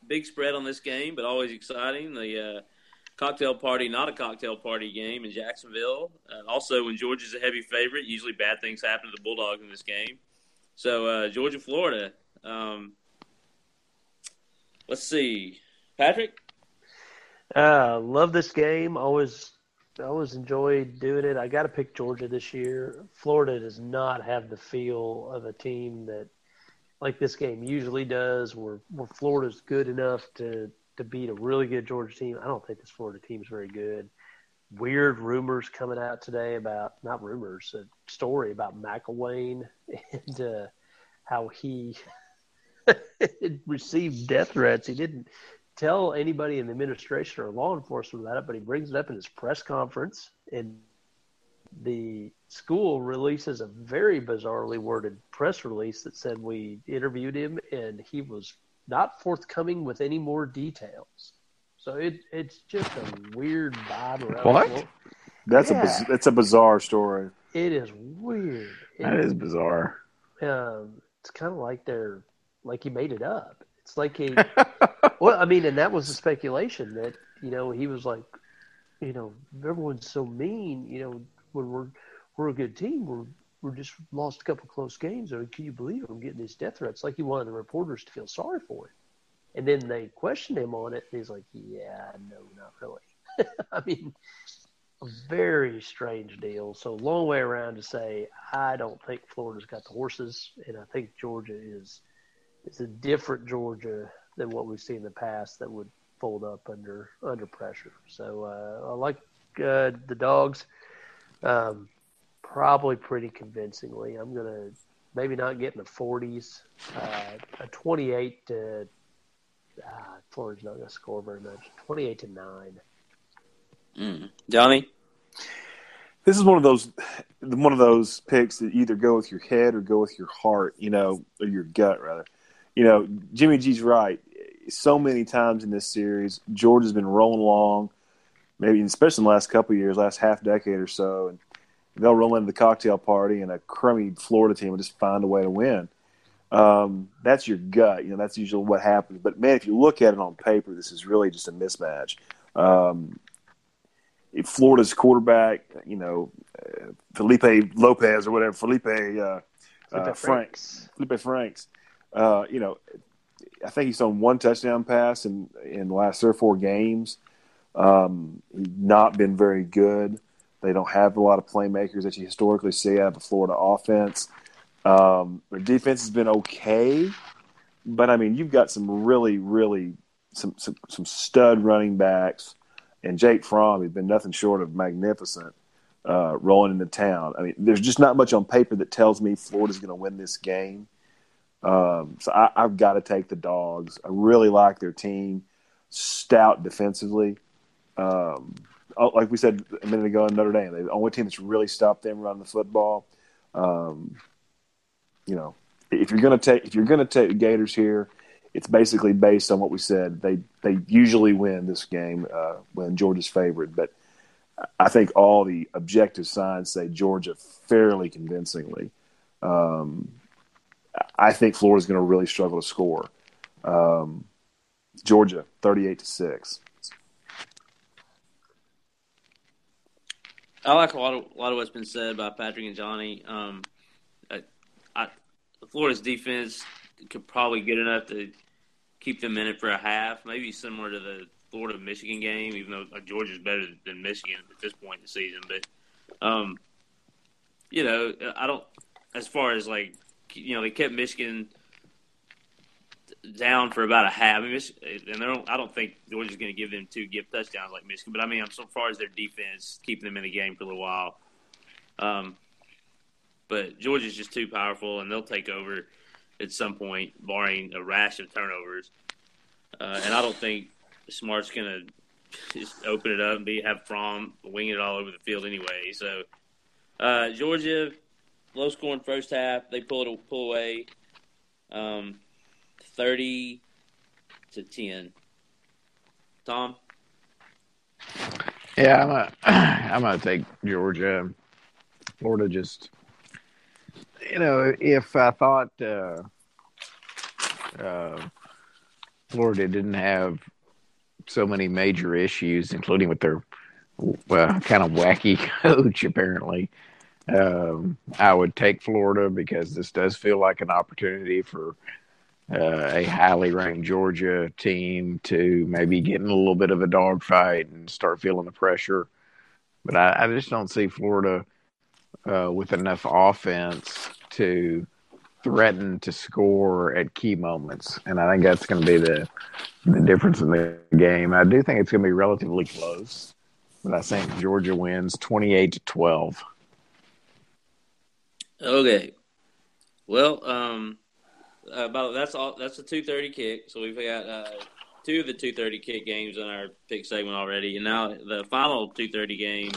big spread on this game, but always exciting. The uh, cocktail party, not a cocktail party game in Jacksonville. Uh, also, when Georgia's a heavy favorite, usually bad things happen to the Bulldogs in this game. So, uh, Georgia, Florida. Um, let's see, Patrick. Uh, love this game. Always, always enjoyed doing it. I got to pick Georgia this year. Florida does not have the feel of a team that like this game usually does, where where Florida's good enough to to beat a really good Georgia team. I don't think this Florida team is very good. Weird rumors coming out today about not rumors, a story about McElwain and uh, how he received death threats. He didn't tell anybody in the administration or law enforcement about it, but he brings it up in his press conference, and the school releases a very bizarrely worded press release that said we interviewed him and he was not forthcoming with any more details. So it it's just a weird vibe around. What? That's Yeah. a biz- that's a bizarre story. It is weird. That It- is bizarre. um, it's kind of like they're like he made it up. It's like he, well, I mean, and that was the speculation that you know he was like, you know, everyone's so mean. You know, when we're we're a good team, we're we're just lost a couple close games. Or can you believe I'm getting these death threats? Like he wanted the reporters to feel sorry for him. And then they questioned him on it, and he's like, "Yeah, no, not really." I mean, a very strange deal. So long way around to say I don't think Florida's got the horses, and I think Georgia is is a different Georgia than what we've seen in the past that would fold up under under pressure. So uh, I like uh, the dogs, um, probably pretty convincingly. I'm gonna maybe not get in the 40s, uh, a 28 to. Ah, Florida's not going to score very much. 28 to 9. Mm. Johnny? This is one of those one of those picks that either go with your head or go with your heart, you know, or your gut rather. You know, Jimmy G's right. So many times in this series, Georgia's been rolling along, maybe especially in the last couple of years, last half decade or so, and they'll roll into the cocktail party and a crummy Florida team will just find a way to win. Um, that's your gut, you know. That's usually what happens. But man, if you look at it on paper, this is really just a mismatch. Um, if Florida's quarterback, you know, uh, Felipe Lopez or whatever, Felipe, uh, uh, Felipe Franks, Felipe Franks, uh, you know, I think he's on one touchdown pass in in the last three or four games. Um, he's not been very good. They don't have a lot of playmakers that you historically see out of the Florida offense. Um, their defense has been okay, but I mean, you've got some really, really some some, some stud running backs, and Jake Fromm has been nothing short of magnificent uh, rolling into town. I mean, there's just not much on paper that tells me Florida's going to win this game. Um, so I, I've got to take the dogs. I really like their team, stout defensively. Um, oh, like we said a minute ago in Notre Dame, they're the only team that's really stopped them running the football. Um, you know, if you're going to take if you're to take the Gators here, it's basically based on what we said. They they usually win this game uh, when Georgia's favored, but I think all the objective signs say Georgia fairly convincingly. Um, I think Florida's going to really struggle to score. Um, Georgia, thirty-eight to six. I like a lot of a lot of what's been said by Patrick and Johnny. Um, I, I, Florida's defense could probably get enough to keep them in it for a half, maybe similar to the Florida Michigan game. Even though uh, Georgia's better than Michigan at this point in the season, but um, you know, I don't. As far as like, you know, they kept Michigan down for about a half. And don't, I don't think Georgia's going to give them two gift touchdowns like Michigan. But I mean, I'm so far as their defense keeping them in the game for a little while. Um, but Georgia's just too powerful, and they'll take over at some point, barring a rash of turnovers. Uh, and I don't think Smart's going to just open it up and be have Fromm winging it all over the field anyway. So uh, Georgia, low scoring first half, they pull it pull away. Um, 30 to 10. Tom? Yeah, I'm a, I'm gonna take Georgia. Florida just, you know, if I thought uh, uh, Florida didn't have so many major issues, including with their well, kind of wacky coach, apparently, um, I would take Florida because this does feel like an opportunity for uh, a highly ranked Georgia team to maybe get in a little bit of a dogfight and start feeling the pressure. But I, I just don't see Florida uh, with enough offense to threaten to score at key moments, and I think that's going to be the the difference in the game. I do think it's going to be relatively close, but I think Georgia wins twenty eight to twelve. Okay. Well, um, about that's all. That's a two thirty kick. So we've got uh, two of the two thirty kick games in our pick segment already, and now the final two thirty game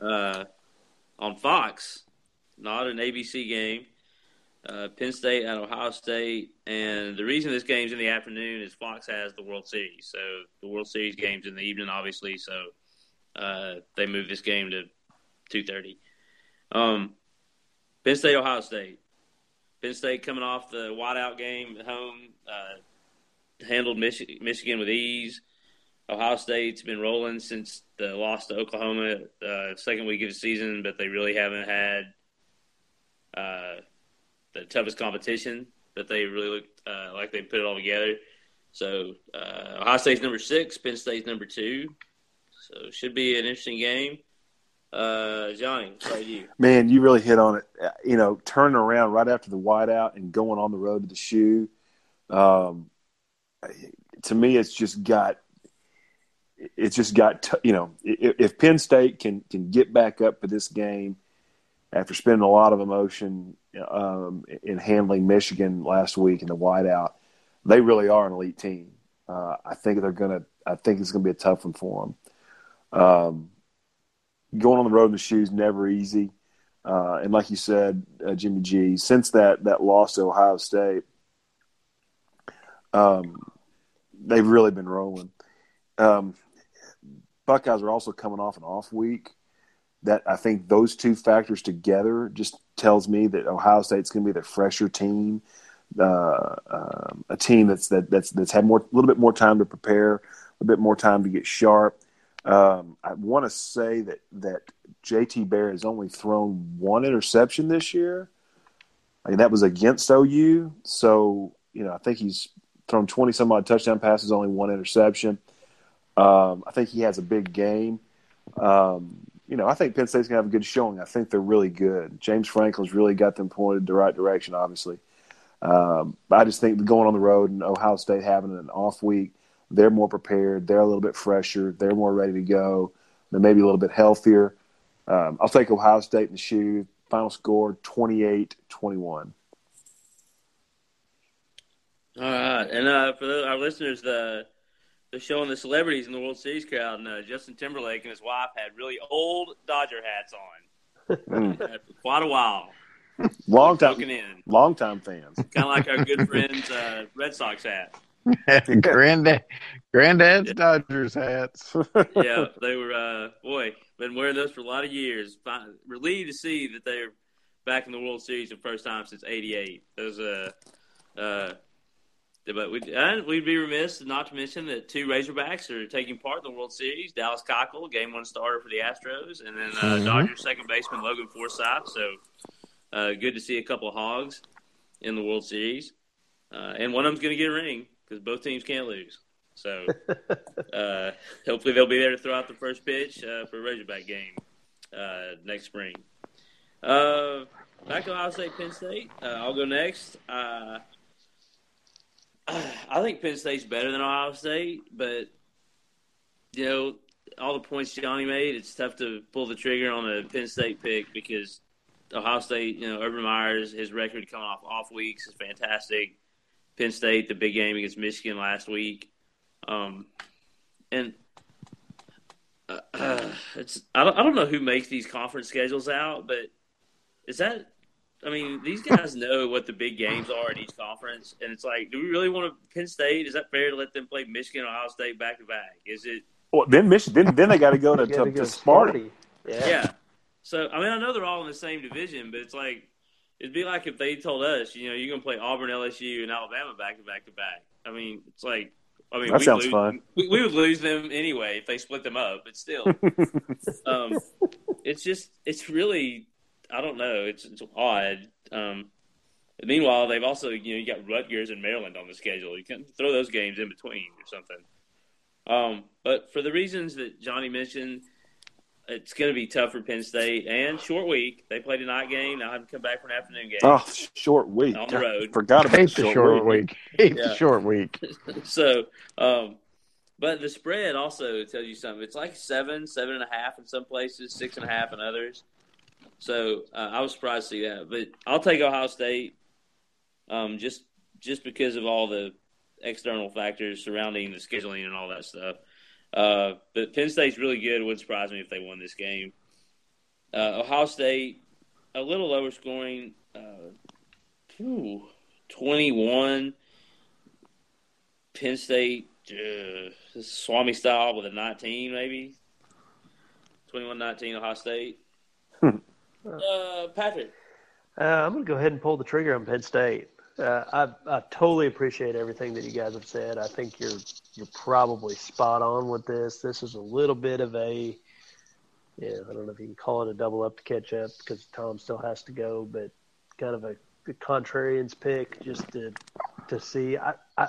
uh, on Fox, not an ABC game. Uh, Penn State at Ohio State, and the reason this game's in the afternoon is Fox has the World Series, so the World Series game's in the evening, obviously. So uh, they moved this game to two thirty. Um, Penn State, Ohio State. Penn State coming off the whiteout game at home, uh, handled Mich- Michigan with ease. Ohio State's been rolling since the loss to Oklahoma uh, second week of the season, but they really haven't had uh, the toughest competition. But they really looked uh, like they put it all together. So uh, Ohio State's number six, Penn State's number two. So should be an interesting game. Uh, Johnny, what you? Man, you really hit on it. You know, turning around right after the whiteout and going on the road to the shoe. Um, to me, it's just got. It's just got you know if, if Penn State can can get back up for this game after spending a lot of emotion um, in handling Michigan last week in the whiteout, they really are an elite team. Uh, I think they're gonna. I think it's gonna be a tough one for them. Um, going on the road in the shoes never easy. Uh, and like you said, uh, Jimmy G, since that that loss to Ohio State, um, they've really been rolling. Um, Buckeyes are also coming off an off week. That I think those two factors together just tells me that Ohio State's going to be the fresher team, uh, um, a team that's that, that's that's had more a little bit more time to prepare, a bit more time to get sharp. Um, I want to say that that JT Barrett has only thrown one interception this year. Mean, that was against OU. So you know, I think he's thrown twenty some odd touchdown passes, only one interception. Um, I think he has a big game. Um, you know, I think Penn State's gonna have a good showing. I think they're really good. James Franklin's really got them pointed the right direction, obviously. Um, I just think going on the road and Ohio State having an off week they're more prepared. They're a little bit fresher. They're more ready to go. They're maybe a little bit healthier. Um, I'll take Ohio State in the shoe. Final score 28 21. All right. And uh, for the, our listeners, the the showing the celebrities in the World Series crowd, and uh, Justin Timberlake and his wife had really old Dodger hats on mm. for quite a while. Long time, in. long time fans. Kind of like our good friend's uh, Red Sox hat. Granddad, Granddad's. Dodgers hats. yeah, they were. Uh, boy, been wearing those for a lot of years. Fine, relieved to see that they're back in the World Series for the first time since '88. Those, uh, uh, but we'd, and we'd be remiss not to mention that two Razorbacks are taking part in the World Series. Dallas Keuchel, game one starter for the Astros, and then uh, mm-hmm. Dodgers second baseman Logan Forsythe. So uh, good to see a couple of Hogs in the World Series. Uh, and one of them's going to get a ring because both teams can't lose. So uh, hopefully they'll be there to throw out the first pitch uh, for a Razorback game uh, next spring. Uh, back to Ohio State, Penn State. Uh, I'll go next. Uh, I think Penn State's better than Ohio State, but you know all the points Johnny made, it's tough to pull the trigger on a Penn State pick because Ohio State, you know, Urban Meyer's his record coming off off weeks is fantastic. Penn State, the big game against Michigan last week. Um, and uh, it's I don't, I don't know who makes these conference schedules out, but is that I mean these guys know what the big games are in each conference, and it's like, do we really want to Penn State? Is that fair to let them play Michigan, or Ohio State back to back? Is it? Well, then Michigan, then, then they got to go to, to, to Sparty. Yeah. yeah. So I mean, I know they're all in the same division, but it's like It'd be like if they told us, you know, you're gonna play Auburn, LSU, and Alabama back to back to back. I mean, it's like, I mean, that sounds lose, fun. We, we, would lose them anyway if they split them up, but still, um, it's just, it's really, I don't know, it's, it's odd. Um, meanwhile, they've also, you know, you got Rutgers and Maryland on the schedule. You can throw those games in between or something. Um, but for the reasons that Johnny mentioned, it's going to be tough for Penn State and short week. They played a night game. Now have to come back for an afternoon game. Oh, short week on the road. I forgot about Hate the short, short week. week. Yeah. the short week. so, um, but the spread also tells you something. It's like seven, seven and a half in some places, six and a half in others. So uh, I was surprised to see that. But I'll take Ohio State, um, just just because of all the external factors surrounding the scheduling and all that stuff. Uh, but Penn State's really good. It wouldn't surprise me if they won this game. Uh, Ohio State, a little lower scoring, uh, 21. Penn State, uh, Swami style with a 19, maybe. 21 19, Ohio State. Hmm. uh, Patrick. Uh, I'm going to go ahead and pull the trigger on Penn State. Uh, I, I totally appreciate everything that you guys have said. I think you're you're probably spot on with this. This is a little bit of a, yeah, I don't know if you can call it a double up to catch up because Tom still has to go, but kind of a, a contrarian's pick just to to see. I, I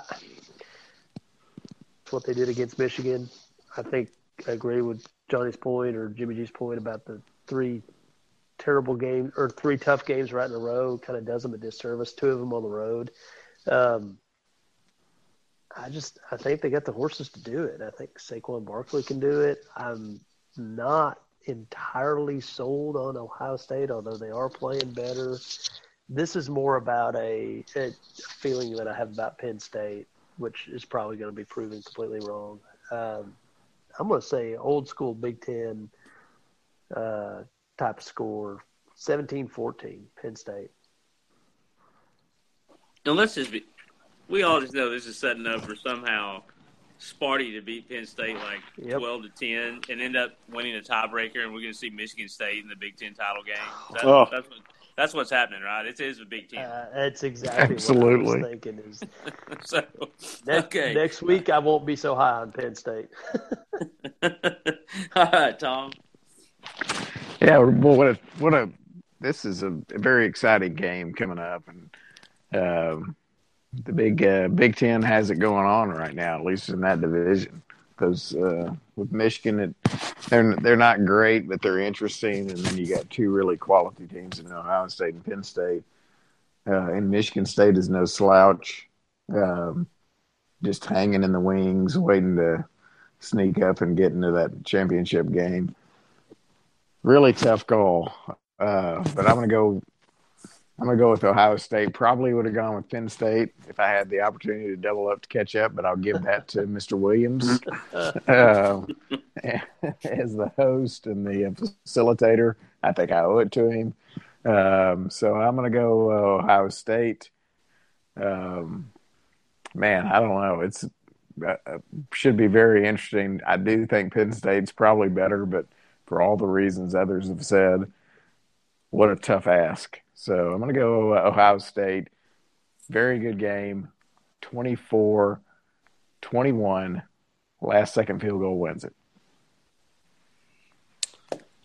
what they did against Michigan. I think I agree with Johnny's point or Jimmy G's point about the three terrible game or three tough games right in a row. Kind of does them a disservice. Two of them on the road. Um, I just I think they got the horses to do it. I think Saquon Barkley can do it. I'm not entirely sold on Ohio State, although they are playing better. This is more about a, a feeling that I have about Penn State, which is probably going to be proven completely wrong. Um, I'm going to say old school Big Ten uh, type score, 17-14, Penn State. And let's just be, we all just know this is setting up for somehow Sparty to beat Penn State like yep. 12 to 10 and end up winning a tiebreaker, and we're going to see Michigan State in the Big Ten title game. That's, oh. that's, what, that's what's happening, right? It is a Big Ten. Uh, that's exactly Absolutely. what I was thinking. Is so, next, okay. next week I won't be so high on Penn State. all right, Tom. Yeah, well, what a what a this is a, very exciting game coming up, and um, the big uh, Big Ten has it going on right now, at least in that division. Because uh, with Michigan, it, they're they're not great, but they're interesting, and then you got two really quality teams in Ohio State and Penn State. Uh, and Michigan State is no slouch, um, just hanging in the wings, waiting to sneak up and get into that championship game really tough goal. Uh, but I'm gonna go. I'm gonna go with Ohio State. Probably would have gone with Penn State if I had the opportunity to double up to catch up, but I'll give that to Mr. Williams uh, as the host and the facilitator. I think I owe it to him. Um, so I'm gonna go uh, Ohio State. Um, man, I don't know. It's uh, should be very interesting. I do think Penn State's probably better, but for all the reasons others have said. What a tough ask. So I'm going to go Ohio State. Very good game. 24 21. Last second field goal wins it.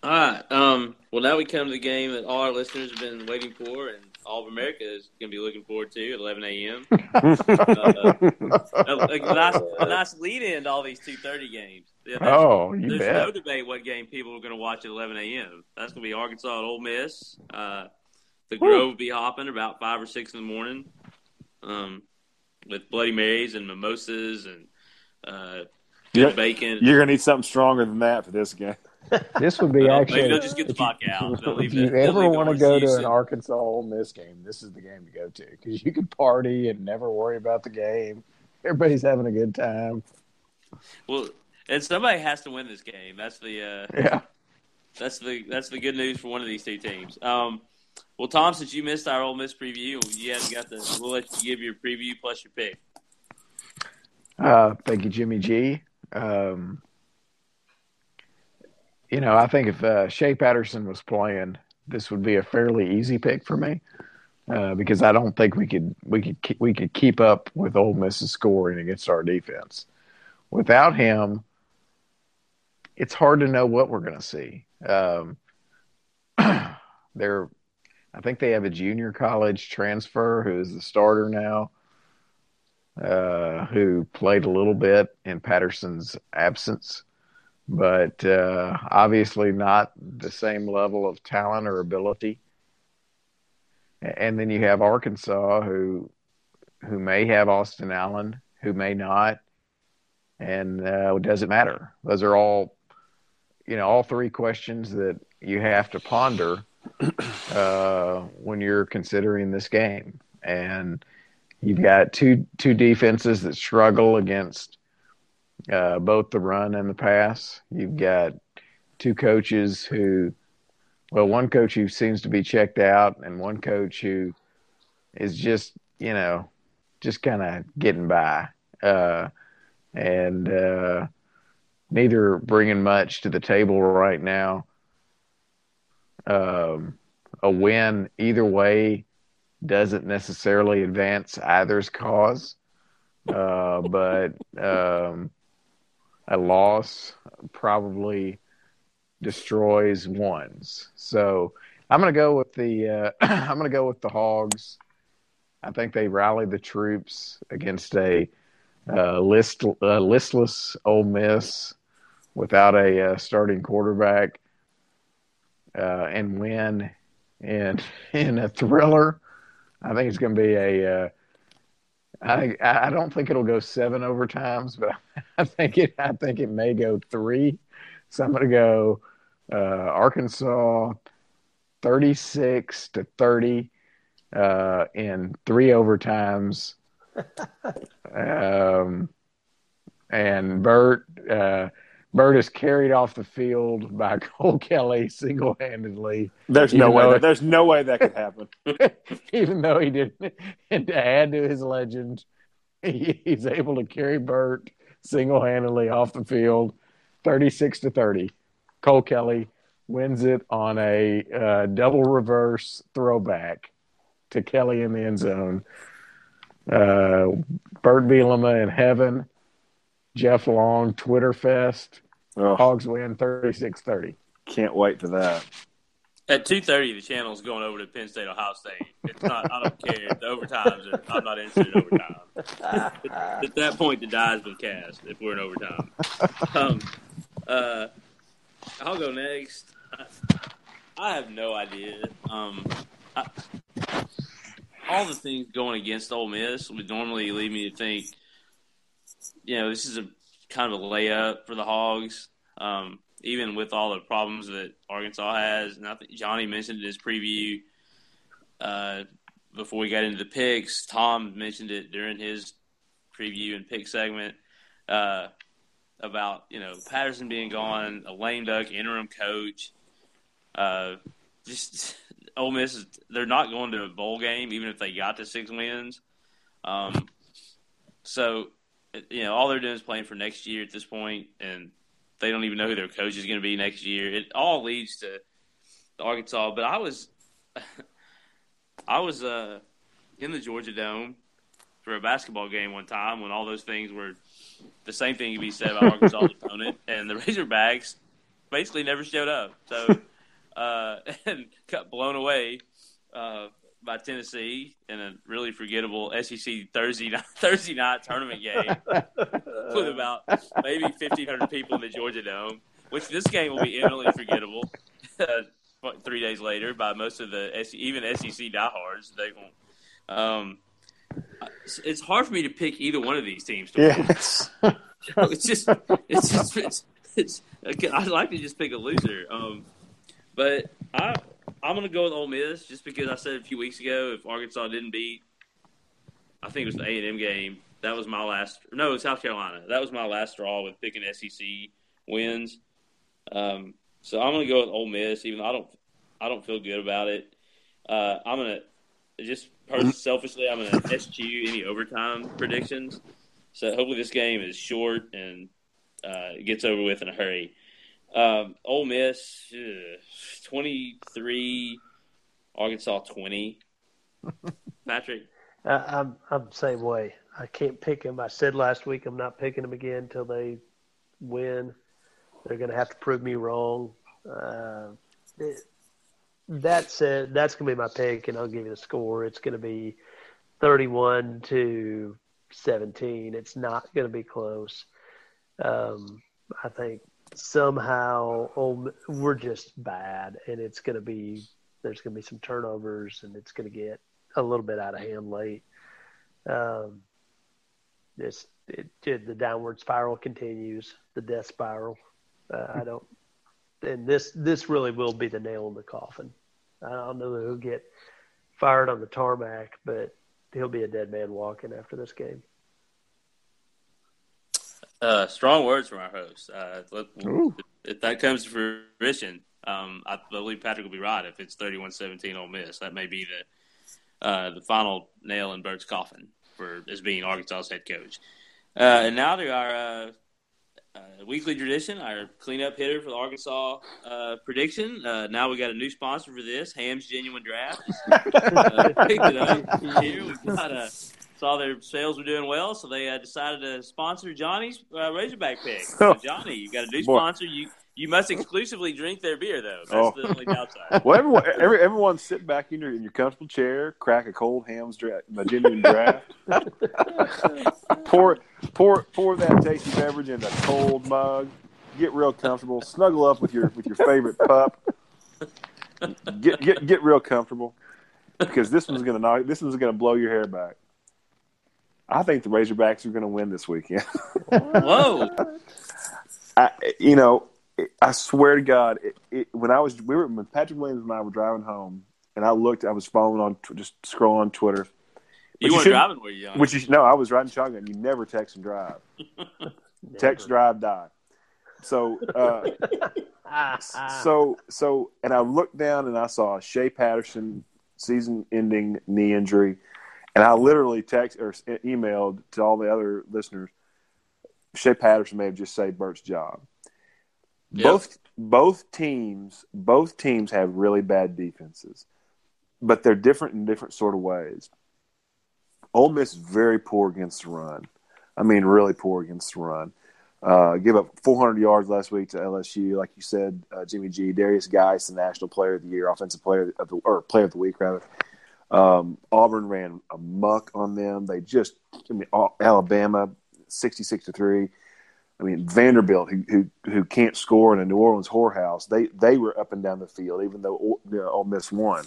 All right. Um, well, now we come to the game that all our listeners have been waiting for, and all of America is going to be looking forward to at 11 a.m. uh, a, a, nice, a nice lead in to all these 2:30 games. Yeah, oh, you there's bet. no debate what game people are going to watch at 11 a.m. That's going to be Arkansas at Ole Miss. Uh, the Grove will be hopping about five or six in the morning, um, with Bloody Marys and mimosas and uh, you're, bacon. You're going to need something stronger than that for this game. This would be well, actually. Maybe they'll just get the fuck out. if you ever want to go to an Arkansas Ole Miss game, this is the game to go to because you can party and never worry about the game. Everybody's having a good time. Well, and somebody has to win this game. That's the uh, yeah. That's the that's the good news for one of these two teams. Um, well, Tom, since you missed our Ole Miss preview, you haven't got the. We'll let you give your preview plus your pick. Uh, thank you, Jimmy G. Um, you know, I think if uh, Shea Patterson was playing, this would be a fairly easy pick for me uh, because I don't think we could we could keep, we could keep up with Ole Miss's scoring against our defense. Without him, it's hard to know what we're going to see. Um, they're, I think they have a junior college transfer who is the starter now, uh, who played a little bit in Patterson's absence but uh, obviously not the same level of talent or ability. And then you have Arkansas, who who may have Austin Allen, who may not, and uh, it doesn't matter. Those are all, you know, all three questions that you have to ponder uh, when you're considering this game. And you've got two two defenses that struggle against uh, both the run and the pass. You've got two coaches who, well, one coach who seems to be checked out, and one coach who is just you know just kind of getting by, uh, and uh, neither bringing much to the table right now. Um, a win either way doesn't necessarily advance either's cause, uh, but um, a loss probably destroys one's. So I'm going to go with the uh, I'm going to go with the Hogs. I think they rallied the troops against a uh, list uh, listless Ole Miss without a uh, starting quarterback uh, and win in in a thriller. I think it's going to be a. I I don't think it'll go seven overtimes, but I think it I think it may go three. So I'm going to go uh, Arkansas thirty six to thirty uh, in three overtimes. um, and Bert, uh, Burt is carried off the field by Cole Kelley single handedly. There's no way. That, there's no way that could happen. even though he didn't, and to add to his legend, he, he's able to carry Burt single handedly off the field, thirty six to thirty. Cole Kelley wins it on a uh, double reverse throwback to Kelley in the end zone. Uh, Burt Bielema in heaven. Jeff Long Twitter Fest. Oh. Hogs win 36-30. Can't wait for that. At two thirty, the channel's going over to Penn State, Ohio State. It's not. I don't care. The overtimes. Are, I'm not interested in overtime. at, at that point, the die's been cast. If we're in overtime, um, uh, I'll go next. I, I have no idea. Um, I, all the things going against Ole Miss would normally lead me to think, you know, this is a kind of a layup for the Hogs. Um, even with all the problems that Arkansas has, and I think Johnny mentioned in his preview uh, before we got into the picks. Tom mentioned it during his preview and pick segment uh, about you know Patterson being gone, a lame duck interim coach. Uh, just Ole Miss is they're not going to a bowl game even if they got to six wins. Um, so you know all they're doing is playing for next year at this point, and they don't even know who their coach is going to be next year. It all leads to Arkansas. But I was I was uh, in the Georgia Dome for a basketball game one time when all those things were the same thing could be said about Arkansas's opponent, and the Razorbacks basically never showed up. So uh, and got blown away uh, by Tennessee in a really forgettable SEC Thursday night, Thursday night tournament game with about maybe fifteen hundred people in the Georgia Dome. Which this game will be eminently forgettable. Uh, three days later, by most of the even SEC diehards, they won't. Um, it's hard for me to pick either one of these teams. To yes. it's just, it's just, it's, it's. I'd like to just pick a loser. Um, but I I'm gonna go with Ole Miss just because I said a few weeks ago if Arkansas didn't beat, I think it was the A and M game. That was my last. No, it was South Carolina. That was my last straw with picking SEC wins. Um, so I'm gonna go with Ole Miss, even though I don't I don't feel good about it. Uh, I'm gonna just selfishly I'm gonna SQ any overtime predictions. So hopefully this game is short and uh, gets over with in a hurry. Um, Ole Miss, ugh, 23, Arkansas 20. Patrick? Uh, I'm, I'm the same way. I can't pick them. I said last week I'm not picking them again until they win. They're going to have to prove me wrong. Uh, it, that said, that's going to be my pick, and I'll give you the score. It's going to be 31 to 17. It's not going to be close. Um, I think somehow we're just bad, and it's going to be there's going to be some turnovers, and it's going to get a little bit out of hand late. Um, this it, it, the downward spiral continues, the death spiral. Uh, I don't, and this this really will be the nail in the coffin. I don't know who'll get fired on the tarmac, but he'll be a dead man walking after this game. Uh, strong words from our host. Uh, if, if, that comes to fruition, um, I believe Patrick will be right. If it's 31-17 Ole Miss, that may be the uh, the final nail in Bert's coffin for as being Arkansas's head coach. Uh, and now to our uh, uh, weekly tradition, our cleanup hitter for the Arkansas uh, prediction. Uh, now we got a new sponsor for this, Hamm's Genuine Draft. picked it up here. We got a saw their sales were doing well, so they uh, decided to sponsor Johnny's uh, Razorback pick. So Johnny, you got a new sponsor. You you must exclusively drink their beer, though. That's oh. the only downside. Well, everyone, every, everyone sit back in your in your comfortable chair, crack a cold Hamm's draft, a genuine draft. pour pour pour that tasty beverage in a cold mug. Get real comfortable. Snuggle up with your with your favorite pup. Get get get real comfortable because this one's gonna knock. This one's gonna blow your hair back. I think the Razorbacks are going to win this weekend. Whoa! I, you know, I swear to God, it, it, when I was we were when Patrick Williams and I were driving home, and I looked, I was following on just scrolling on Twitter. You, weren't driving, were you? Young? Which you no, I was riding shotgun. You never text and drive. text, drive, die. So, uh, so, so, and I looked down and I saw Shea Patterson season-ending knee injury, and I literally text or emailed to all the other listeners. Shea Patterson may have just saved Bert's job. Yep. Both both teams both teams have really bad defenses, but they're different in different sort of ways. Ole Miss is very poor against the run. I mean, really poor against the run. Uh, give up 400 yards last week to LSU, like you said. Uh, Jimmy G, Derrius Guice, the National Player of the Year, Offensive Player of the or Player of the Week rather. Um, Auburn ran a muck on them. They just, I mean, Alabama, 66 to three. I mean, Vanderbilt, who, who who can't score in a New Orleans whorehouse, they they were up and down the field, even though you know, Ole Miss won.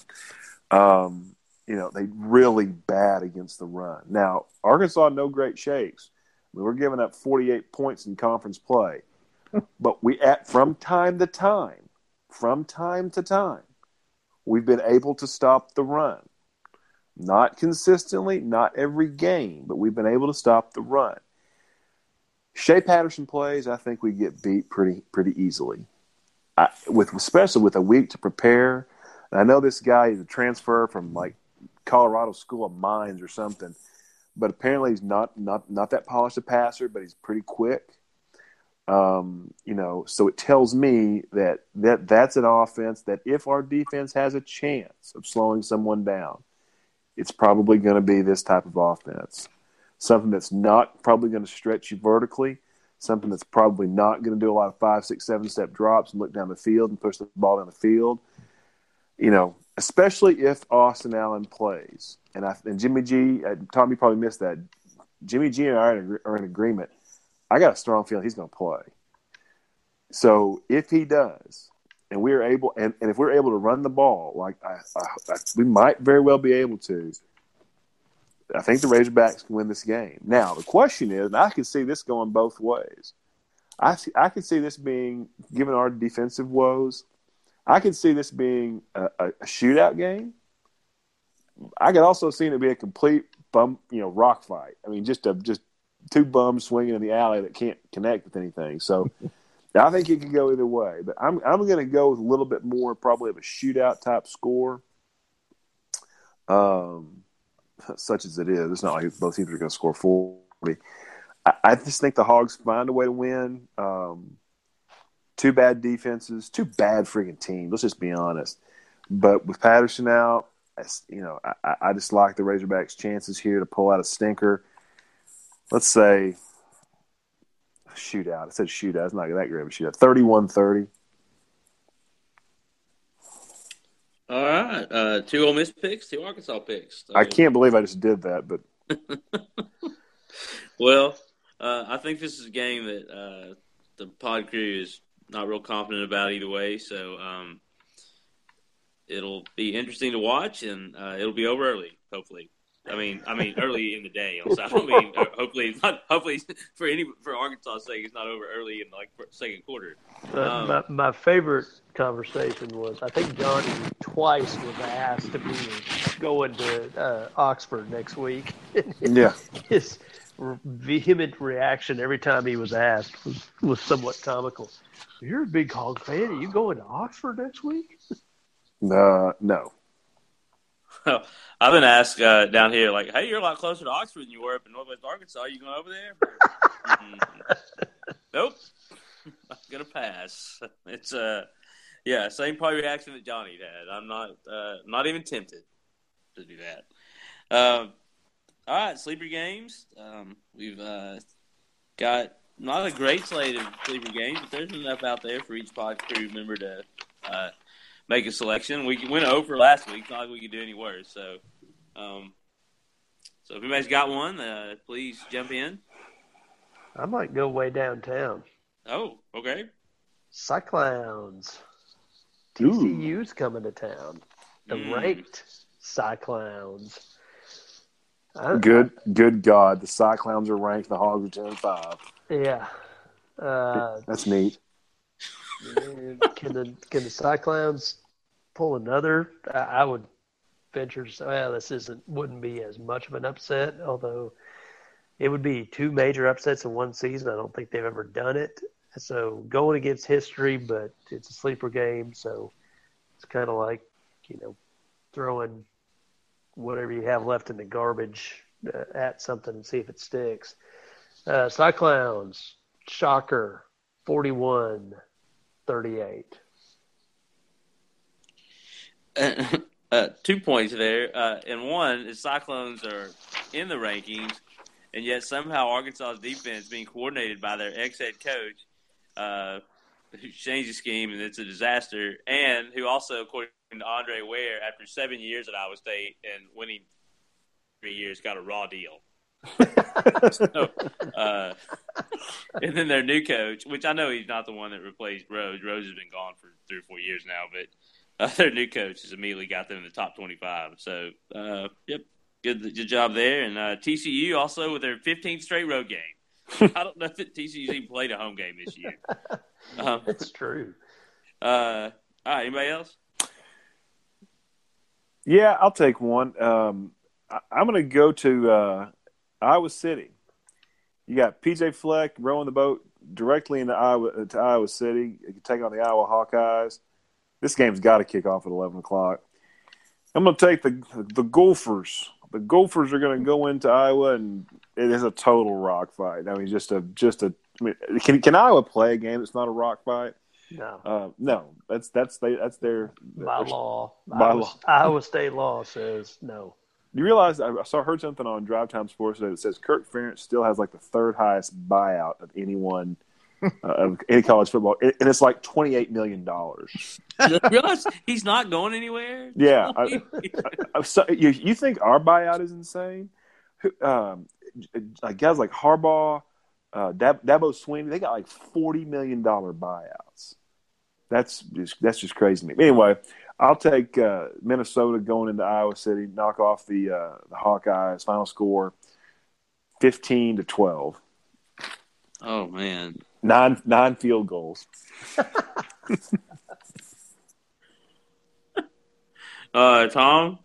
Um, you know, they really bad against the run. Now, Arkansas, no great shakes. I mean, we're giving up 48 points in conference play, but we at from time to time, from time to time, we've been able to stop the run. Not consistently, not every game, but we've been able to stop the run. Shea Patterson plays, I think we get beat pretty pretty easily. I, with especially with a week to prepare. And I know this guy is a transfer from like Colorado School of Mines or something, but apparently he's not not not that polished a passer, but he's pretty quick. Um, you know, so it tells me that that that's an offense that if our defense has a chance of slowing someone down, it's probably going to be this type of offense something that's not probably going to stretch you vertically, something that's probably not going to do a lot of five, six, seven step drops and look down the field and push the ball down the field. You know, especially if Austin Allen plays. And I and Jimmy G, uh, Tommy probably missed that. Jimmy G and I are in, are in agreement. I got a strong feeling he's going to play. So if he does, and we're able, and, and if we're able to run the ball, like I, I, I, we might very well be able to, I think the Razorbacks can win this game. Now the question is, and I can see this going both ways. I I can see this being given our defensive woes. I can see this being a, a, a shootout game. I could also see it be a complete bum, you know, rock fight. I mean, just a, just two bums swinging in the alley that can't connect with anything. So I think it could go either way. But I'm I'm going to go with a little bit more probably of a shootout type score. Um, such as it is, it's not like both teams are going to score 40. I, I, just think the Hogs find a way to win. Um, two bad defenses, two bad freaking teams. Let's just be honest. But with Patterson out, you know, I, I just like the Razorbacks' chances here to pull out a stinker. Let's say shootout. I said shootout. It's not that great of a shootout. 31 30. All right, uh, two Ole Miss picks, two Arkansas picks. So. I can't believe I just did that, but well, uh, I think this is a game that uh, the pod crew is not real confident about either way. So um, it'll be interesting to watch, and uh, it'll be over early, hopefully. I mean, I mean, early in the day. On I mean, uh, hopefully, it's not. Hopefully, for any for Arkansas' sake, it's not over early in like second quarter. Um, my, my favorite conversation was I think Johnny twice was asked to be going to uh, Oxford next week. Yeah. His vehement reaction every time he was asked was, was somewhat comical. You're a big hog fan. Are you going to Oxford next week? Uh, no. I've been asked uh, down here, like, "Hey, you're a lot closer to Oxford than you were up in Northwest Arkansas. Are you going over there?" Mm, nope, I'm gonna pass. It's uh, yeah, same probably reaction that Johnny had. I'm not uh, not even tempted to do that. Um, all right, sleeper games. Um, we've uh, got not a great slate of sleeper games, but there's enough out there for each pod crew member to uh, make a selection. We went over last week. Not like we could do any worse. So, um, so if anybody's got one, uh, please jump in. I might go way downtown. Oh, okay. Cyclones. Ooh. TCU's coming to town. The Mm. ranked Cyclones. I- Good, good God. The Cyclones are ranked. The Hogs are 10 and 5. Yeah. Uh, That's neat. can the can the Cyclones pull another? I, would venture to say, well, this isn't wouldn't be as much of an upset, although it would be two major upsets in one season. I don't think they've ever done it. So going against history, but it's a sleeper game, so it's kind of like you know throwing whatever you have left in the garbage uh, at something and see if it sticks. Uh, Cyclones, shocker, 41 38. Uh, two points there. Uh, and one is Cyclones are in the rankings, and yet somehow Arkansas's defense being coordinated by their ex head coach, uh, who changed the scheme and it's a disaster, and who also, according to Andre Ware, after seven years at Iowa State and winning three years, got a raw deal. so, uh, and then their new coach, which I know he's not the one that replaced Rhoads. Rhoads has been gone for three or four years now, but uh, their new coach has immediately got them in the top 25. So, uh, yep, good, good job there. And uh, TCU also with their 15th straight road game. I don't know if TCU's even played a home game this year. Um, It's true. uh, all right, anybody else? Yeah, I'll take one. Um, I, I'm going to go to uh, Iowa City. You got PJ Fleck rowing the boat directly into Iowa to Iowa City. You can take on the Iowa Hawkeyes. This game's got to kick off at 11 o'clock. I'm going to take the the Gophers. The Gophers are going to go into Iowa, and it is a total rock fight. I mean, just a just a. I mean, can can Iowa play a game that's not a rock fight? No, Uh, no, that's that's they, that's their by their- law. by Iowa, law. Iowa State law says no. You realize I saw heard something on Drive Time Sports today that says Kirk Ferentz still has like the third highest buyout of anyone of any college football, and it's like twenty eight million dollars. Realize he's not going anywhere? Yeah, I, I, so, you you think our buyout is insane? Um, like guys like Harbaugh, uh, Dab, Dabo Swinney, they got like forty million dollar buyouts. That's just that's just crazy to me. Anyway, I'll take uh, Minnesota going into Iowa City, knock off the uh, the Hawkeyes. Final score fifteen to twelve. oh, man. Nine nine field goals. Uh, Tom?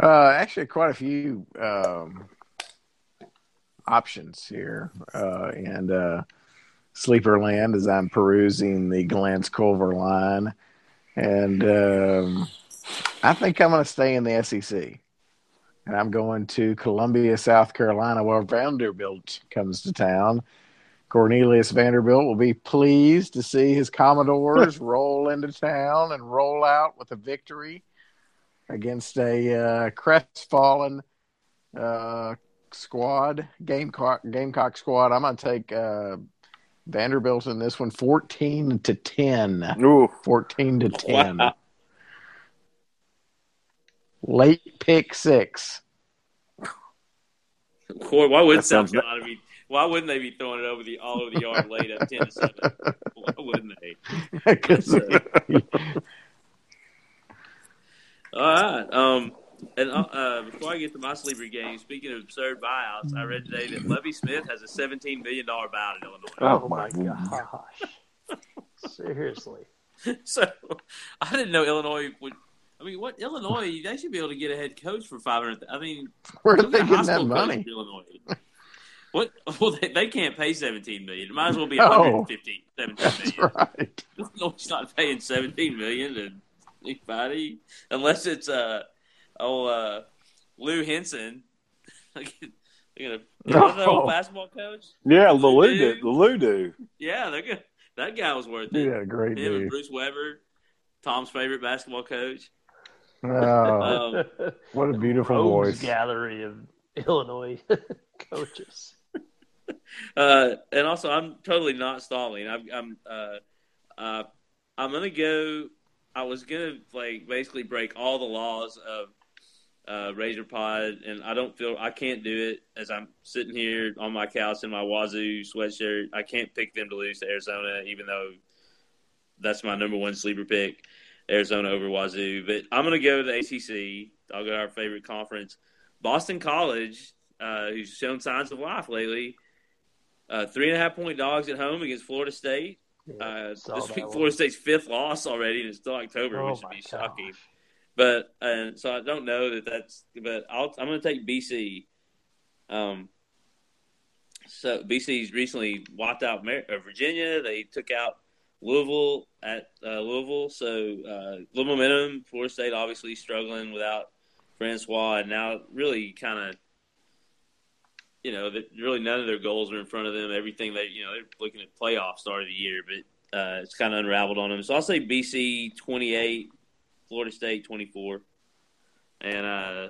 Uh, actually, quite a few um, options here, uh, and uh, sleeper land as I'm perusing the Glance Culver line, and um, I think I'm going to stay in the SEC, and I'm going to Columbia, South Carolina, where Vanderbilt comes to town. Cornelius Vanderbilt will be pleased to see his Commodores roll into town and roll out with a victory against a uh, crestfallen uh, squad, Gamecock Gamecock squad. I'm going to take uh, Vanderbilt in this one, fourteen to ten. Ooh, Fourteen to ten. Wow. Late pick six. Boy, why would That South Carolina be? Why wouldn't they be throwing it over the all over the yard late up ten to seven? Why wouldn't they? 'Cause- All right. Um, and uh, uh, before I get to my sleeper game, speaking of absurd buyouts, I read today that Lovie Smith has a seventeen million dollar buyout in Illinois. Oh, Oh, my my gosh. Seriously. So I didn't know Illinois would. I mean, what Illinois? They should be able to get a head coach for five hundred. I mean, Where are they at getting that money? Illinois. What? Well, they, they can't pay seventeen million. It might as well be No. 115, 17 That's million. right. Illinois not paying seventeen million to anybody unless it's uh oh uh Lou Henson. They're gonna. You know, that old No. basketball coach? Yeah, the Lou Lou do. do. The Lou do. Yeah, they're good. That guy was worth He it. had a great Him and. Bruce Weber, Tom's favorite basketball coach. Oh, Um, what a beautiful Rogues voice. gallery of Illinois coaches. Uh, and also, I'm totally not stalling. I'm, I'm, uh, uh, I'm gonna go. I was gonna like basically break all the laws of uh, Razor Pod, and I don't feel I can't do it as I'm sitting here on my couch in my Wazoo sweatshirt. I can't pick them to lose to Arizona, even though that's my number one sleeper pick, Arizona over Wazoo. But I'm gonna go to the ACC. I'll go to our favorite conference, Boston College, uh, who's shown signs of life lately. Uh, three and a half point dogs at home against Florida State. Uh, this week, one. Florida State's fifth loss already, and it's still October, Oh which would be gosh. shocking. But and so I don't know that that's. But I'll, I'm going to take BC. Um. So BC's recently wiped out Mar- uh, Virginia. They took out Louisville at uh, Louisville. So uh, little momentum. Florida State obviously struggling without Francois, and now really kind of. You know, that really none of their goals are in front of them. Everything they, you know, they're looking at playoff start of the year, but uh, it's kind of unraveled on them. So I'll say BC 28, Florida State 24. And uh,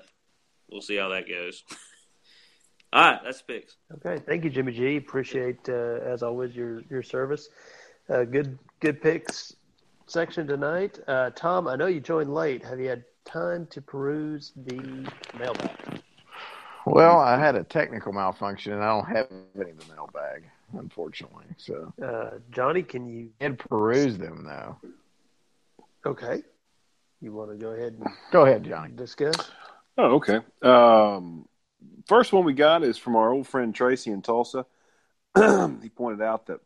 we'll see how that goes. All right, that's picks. Okay, thank you, Jimmy G. Appreciate uh, as always your your service. Uh, good good picks section tonight. Uh, Tom, I know you joined late. Have you had time to peruse the mailbag? Well, I had a technical malfunction, and I don't have any in the mailbag, unfortunately. So Uh, Johnny, can you? I did peruse them, though. Okay, you want to go ahead and Go ahead, Johnny. discuss? Oh, okay. Um, first one we got is from our old friend Tracy in Tulsa. he pointed out that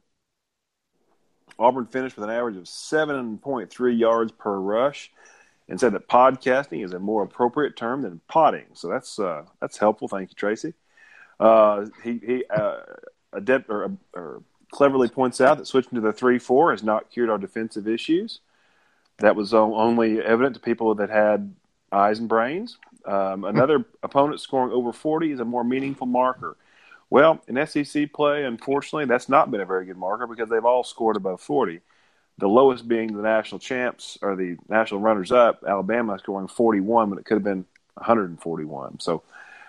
Auburn finished with an average of 7.3 yards per rush and said that podcasting is a more appropriate term than potting. So that's uh, that's helpful. Thank you, Tracy. Uh, he he uh, adept, or, or cleverly points out that switching to the 3 4 has not cured our defensive issues. That was only evident to people that had eyes and brains. Um, another opponent scoring over 40 is a more meaningful marker. Well, in SEC play, unfortunately, that's not been a very good marker because they've all scored above 40. The lowest being the national champs or the national runners up, Alabama scoring 41, but it could have been 141. So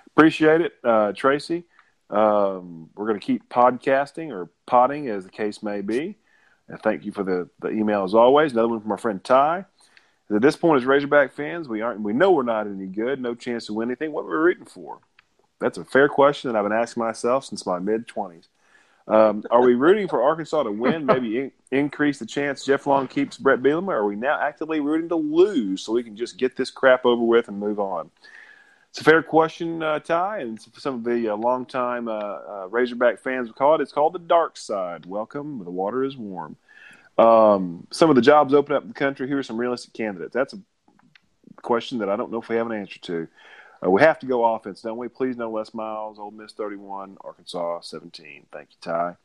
appreciate it, uh, Tracy. Um, we're going to keep podcasting or potting, as the case may be. And thank you for the, the email as always. Another one from our friend Ty. At this point, as Razorback fans, we aren't. We know we're not any good. No chance to win anything. What are we rooting for? That's a fair question that I've been asking myself since my mid twenties. Um, are we rooting for Arkansas to win? Maybe in, increase the chance Jeff Long keeps Bret Bielema. Are we now actively rooting to lose so we can just get this crap over with and move on? It's a fair question, uh, Ty, and some of the uh, longtime uh, uh, Razorback fans call it. It's called the dark side. Welcome, the water is warm. Um, some of the jobs open up in the country. Here are some realistic candidates. That's a question that I don't know if we have an answer to. Uh, we have to go offense, don't we? Please no Les Miles. Ole Miss 31, Arkansas 17. Thank you, Ty.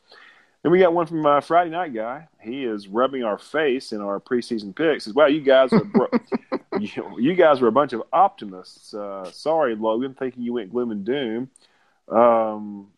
Then we got one from uh, Friday Night Guy. He is rubbing our face in our preseason picks. Says, "Wow, you guys are bro- you, you guys were a bunch of optimists. Uh, sorry, Logan, thinking you went gloom and doom." Um,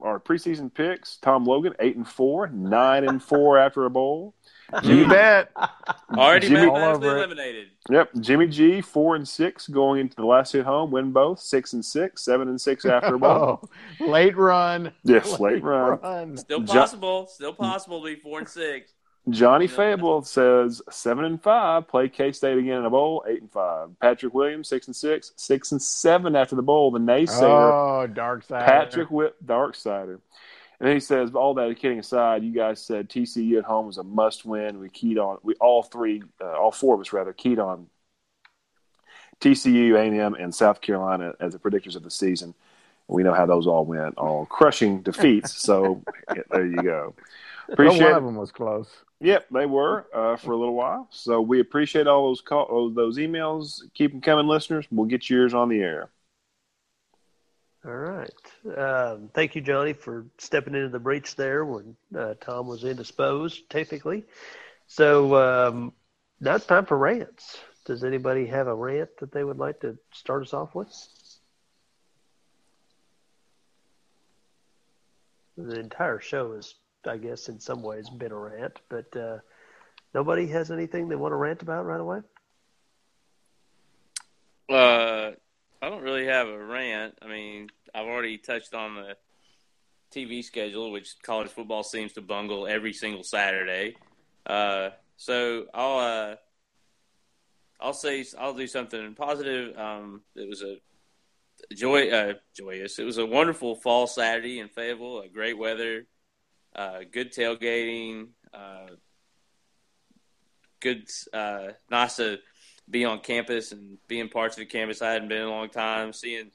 our preseason picks: Tom Logan eight and four, nine and four after a bowl. You bet. Already Jimmy- All over it. eliminated. Yep, Jimmy G four and six going into the last hit home, win both six and six, seven and six after a bowl. Oh, late run. yes, late run. Still Jo- possible. Still possible to be four and six. Johnny Fable says seven and five, play K State again in a bowl, eight and five. Patrick Williams six and six, six and seven after the bowl. The naysayer Oh, dark side. Patrick Whip Darksider. And then he says, all that kidding aside, you guys said TCU at home was a must win. We keyed on, we all three, uh, all four of us rather, keyed on TCU, A&M, and South Carolina as the predictors of the season. We know how those all went, all crushing defeats. So yeah, there you go. Well, Appreciate one of them was close. Yep, they were uh, for a little while. So we appreciate all those call, those emails. Keep them coming, listeners. We'll get yours on the air. All right. Um, thank you, Johnny, for stepping into the breach there when uh, Tom was indisposed, technically. So um, now it's time for rants. Does anybody have a rant that they would like to start us off with? The entire show is I guess in some ways been a rant, but uh, nobody has anything they want to rant about right away. Uh, I don't really have a rant. I mean, I've already touched on the TV schedule, which college football seems to bungle every single Saturday. Uh, so I'll uh, I'll say I'll do something positive. Um, it was a joy uh, joyous. It was a wonderful fall Saturday in Fayetteville. A great weather uh, good tailgating, uh, good, uh, nice to be on campus and being parts of the campus I hadn't been in a long time. Seeing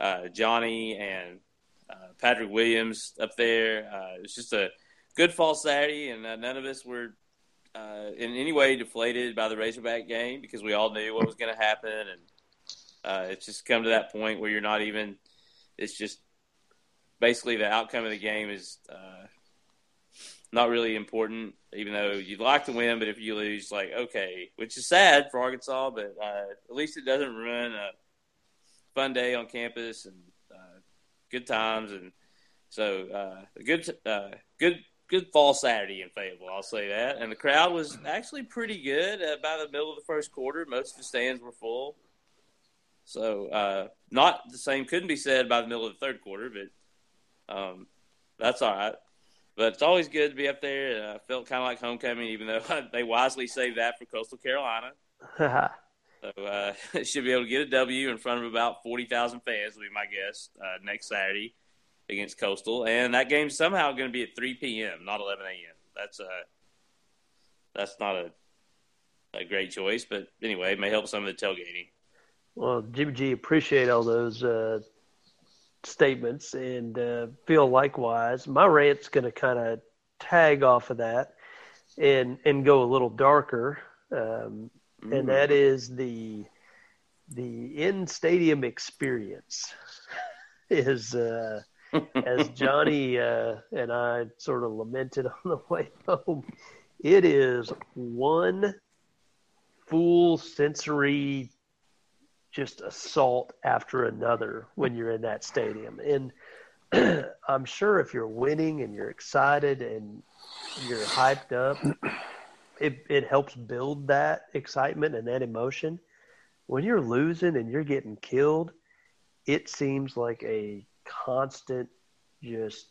uh, Johnny and uh, Patrick Williams up there, uh, it was just a good fall Saturday, and none of us were in any way deflated by the Razorback game because we all knew what was going to happen, and it's just come to that point where you're not even. It's just basically the outcome of the game is uh, not really important, even though you'd like to win. But if you lose, like okay, which is sad for Arkansas, but uh, at least it doesn't ruin a fun day on campus and uh, good times. And so uh, a good, uh, good, good fall Saturday in Fayetteville. I'll say that. And the crowd was actually pretty good. Uh, by the middle of the first quarter, most of the stands were full. So uh, not the same couldn't be said by the middle of the third quarter, but um, that's all right. But it's always good to be up there. I felt kind of like homecoming, even though they wisely saved that for Coastal Carolina. so uh, should be able to get a W in front of about forty thousand fans. Will be my guess uh, next Saturday against Coastal, and that game's somehow going to be at three p.m., not eleven a.m. That's uh, that's not a a great choice, but anyway, it may help some of the tailgating. Well, Jimmy G, appreciate all those uh, statements and uh, feel likewise. My rant's going to kind of tag off of that and and go a little darker, um, mm. and that is the the in stadium experience is uh, as Johnny uh, and I sort of lamented on the way home. It is one full sensory just assault after another when you're in that stadium. And I'm sure if you're winning and you're excited and you're hyped up, it, it helps build that excitement and that emotion. When you're losing and you're getting killed, it seems like a constant just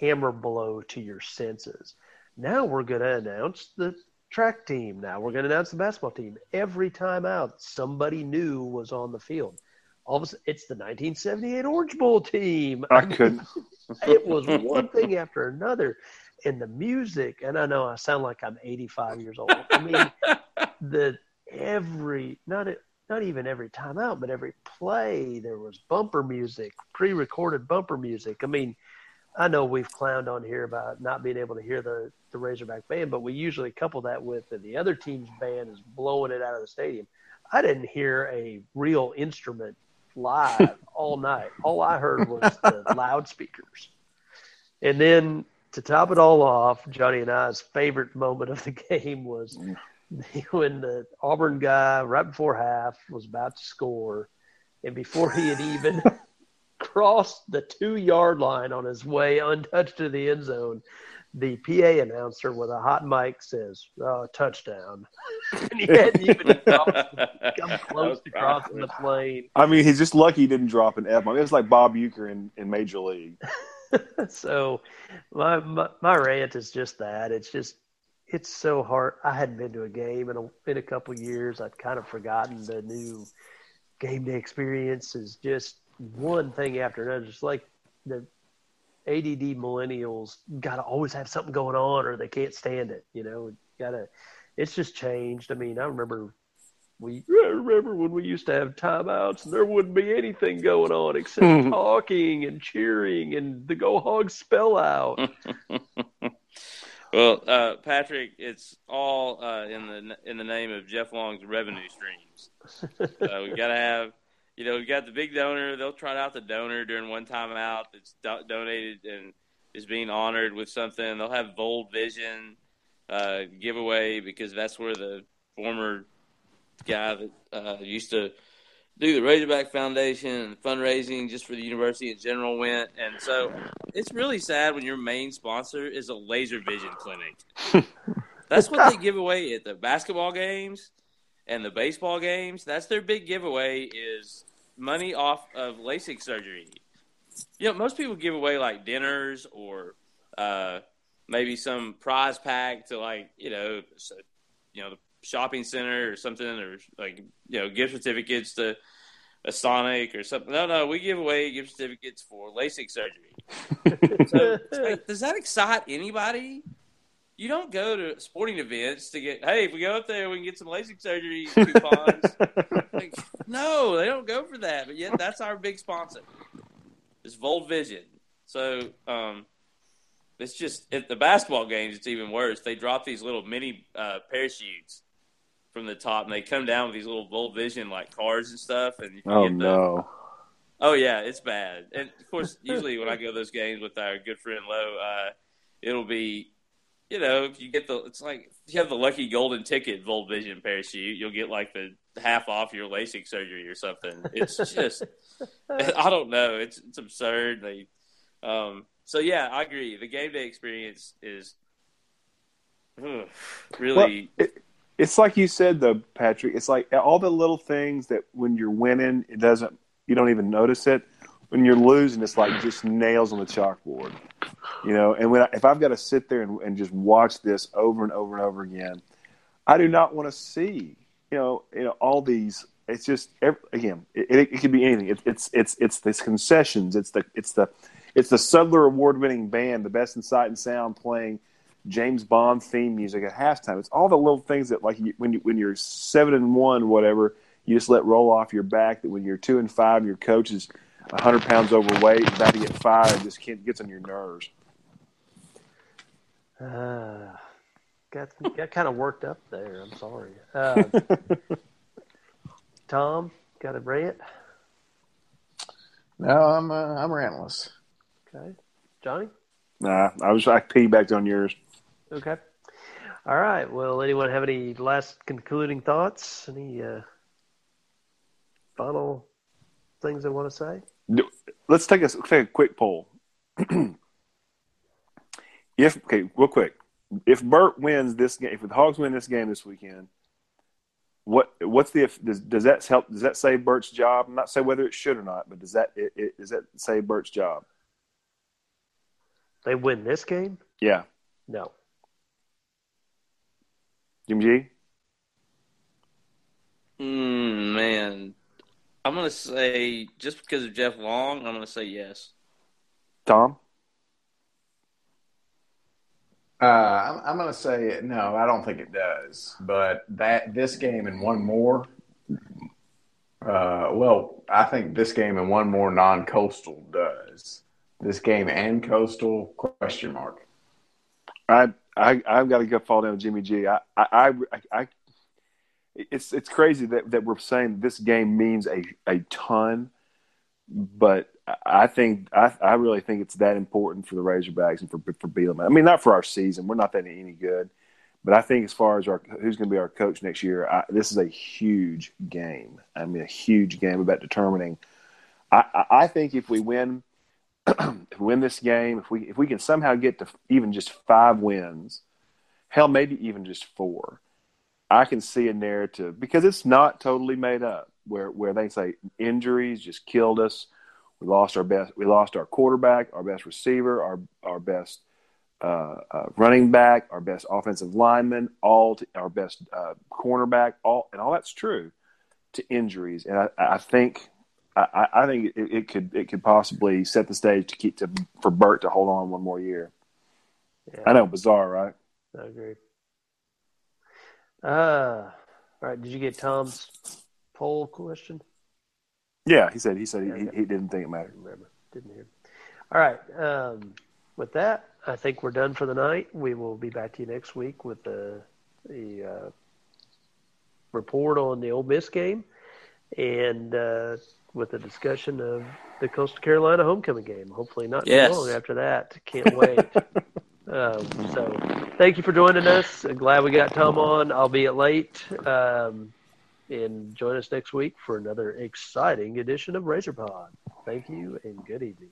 hammer blow to your senses. Now we're going to announce the track team now. We're going to announce the basketball team. Every time out, somebody new was on the field. All of a sudden, it's the 1978 Orange Bowl team. I, I mean, couldn't. it was one thing after another. And the music, and I know I sound like I'm 85 years old. I mean, the every not not even every time out, but every play there was bumper music, pre-recorded bumper music. I mean, I know we've clowned on here about not being able to hear the, the Razorback band, but we usually couple that with that the other team's band is blowing it out of the stadium. I didn't hear a real instrument live all night. All I heard was the loudspeakers. And then to top it all off, Johnny and I's favorite moment of the game was mm. when the Auburn guy, right before half, was about to score. And before he had even crossed the two yard line on his way untouched to the end zone, the PA announcer with a hot mic says, oh, touchdown. and he hadn't even come close to crossing the plane. I mean, he's just lucky he didn't drop an F. I mean, it's like Bob Uecker in, in Major League. so my, my, my rant is just that. It's just it's so hard. I hadn't been to a game in a in a couple years. I'd kind of forgotten the new game day experience is just one thing after another. Just like the ADD millennials got to always have something going on, or they can't stand it. You know, got to. It's just changed. I mean, I remember we I remember when we used to have timeouts and there wouldn't be anything going on except talking and cheering and the go hog spell out. Well, uh, Patrick, it's all uh, in the in the name of Jeff Long's revenue streams. uh, we got to have, you know, we got the big donor. They'll trot out the donor during one time out that's do- donated and is being honored with something. They'll have Vold Vision uh, giveaway because that's where the former guy that uh, used to do the Razorback Foundation and fundraising just for the university in general went. And so it's really sad when your main sponsor is a laser vision clinic. That's what they give away at the basketball games and the baseball games. That's their big giveaway is money off of LASIK surgery. You know, most people give away like dinners or uh, maybe some prize pack to like, you know, so, you know, the shopping center or something, or like you know gift certificates to a Sonic or something. No, no, we give away gift certificates for LASIK surgery. so, like, does that excite anybody? You don't go to sporting events to get. Hey, if we go up there, we can get some LASIK surgery coupons. like, no, they don't go for that. But yet, that's our big sponsor. It's Vold Vision. So, um, it's just at the basketball games. It's even worse. They drop these little mini uh, parachutes from the top, and they come down with these little Vold Vision like cars and stuff. And you Oh the, no. Oh yeah, it's bad. And of course, usually when I go to those games with our good friend Lowe, uh, it'll be, you know, if you get the, it's like if you have the lucky golden ticket Vold Vision parachute, you'll get like the half off your LASIK surgery or something. It's just, I don't know, it's it's absurd. They, um, so yeah, I agree. The game day experience is ugh, really. Well, it, it's like you said though, Patrick. It's like all the little things that when you're winning, it doesn't. You don't even notice it. When you're losing, it's like just nails on the chalkboard. You know, and when I, if I've got to sit there and, and just watch this over and over and over again, I do not want to see. You know, you know all these. It's just again, it, it, it could be anything. It, it's it's it's concessions. It's the it's the it's the Sudler Award winning band, the best in sight and sound, playing James Bond theme music at halftime. It's all the little things that like you, when you when you're seven and one, whatever, you just let roll off your back. That when you're two and five, your coach is hundred pounds overweight, about to get fired, just gets on your nerves. Uh, got got kind of worked up there. I'm sorry. Uh, Tom, got a rant? No, I'm uh, I'm rantless. Okay, Johnny. Nah, I was I piggybacked on yours. Okay. All right. Well, anyone have any last concluding thoughts? Any uh, final things they want to say? Let's take a take a quick poll. if okay, real quick, if Burt wins this game, if the Hogs win this game this weekend, what what's the if does, does that help? Does that save Burt's job? I'm not say whether it should or not, but does that it, it, does that save Burt's job? They win this game? Yeah, No. Jim G. Mm, man, I'm gonna say just because of Jeff Long, I'm gonna say yes. Tom. Uh, I'm, I'm going to say no. I don't think it does. But that this game and one more. Uh, well, I think this game and one more non-coastal does. This game and coastal question mark. I I I've got to go fall down with Jimmy G. I I I, I it's it's crazy that, that we're saying this game means a, a ton, but I think I I really think it's that important for the Razorbacks and for for Bielema. I mean, not for our season. We're not that any good, but I think as far as our who's going to be our coach next year, I, this is a huge game. I mean, a huge game about determining. I I, think if we win. if we win this game, if we if we can somehow get to even just five wins, hell, maybe even just four, I can see a narrative because it's not totally made up. Where where they say injuries just killed us, we lost our best, we lost our quarterback, our best receiver, our our best uh, uh, running back, our best offensive lineman, all to, our best uh, cornerback, all and all that's true to injuries, and I, I think I, I think it, it, could it could possibly set the stage to keep to for Burt to hold on one more year. Yeah, I know, bizarre, right? I agree. Uh, all right. Did you get Tom's poll question? Yeah, he said he said Yeah, he, yeah. he didn't think it I mattered. remember. Didn't hear. All right. Um, with that, I think we're done for the night. We will be back to you next week with the the uh, report on the Ole Miss game and uh, with a discussion of the Coastal Carolina homecoming game. Hopefully, not Yes. too long after that. Can't wait. um, so, thank you for joining us. Glad we got Tom on, albeit late. Um, and join us next week for another exciting edition of Razor Pod. Thank you and good evening.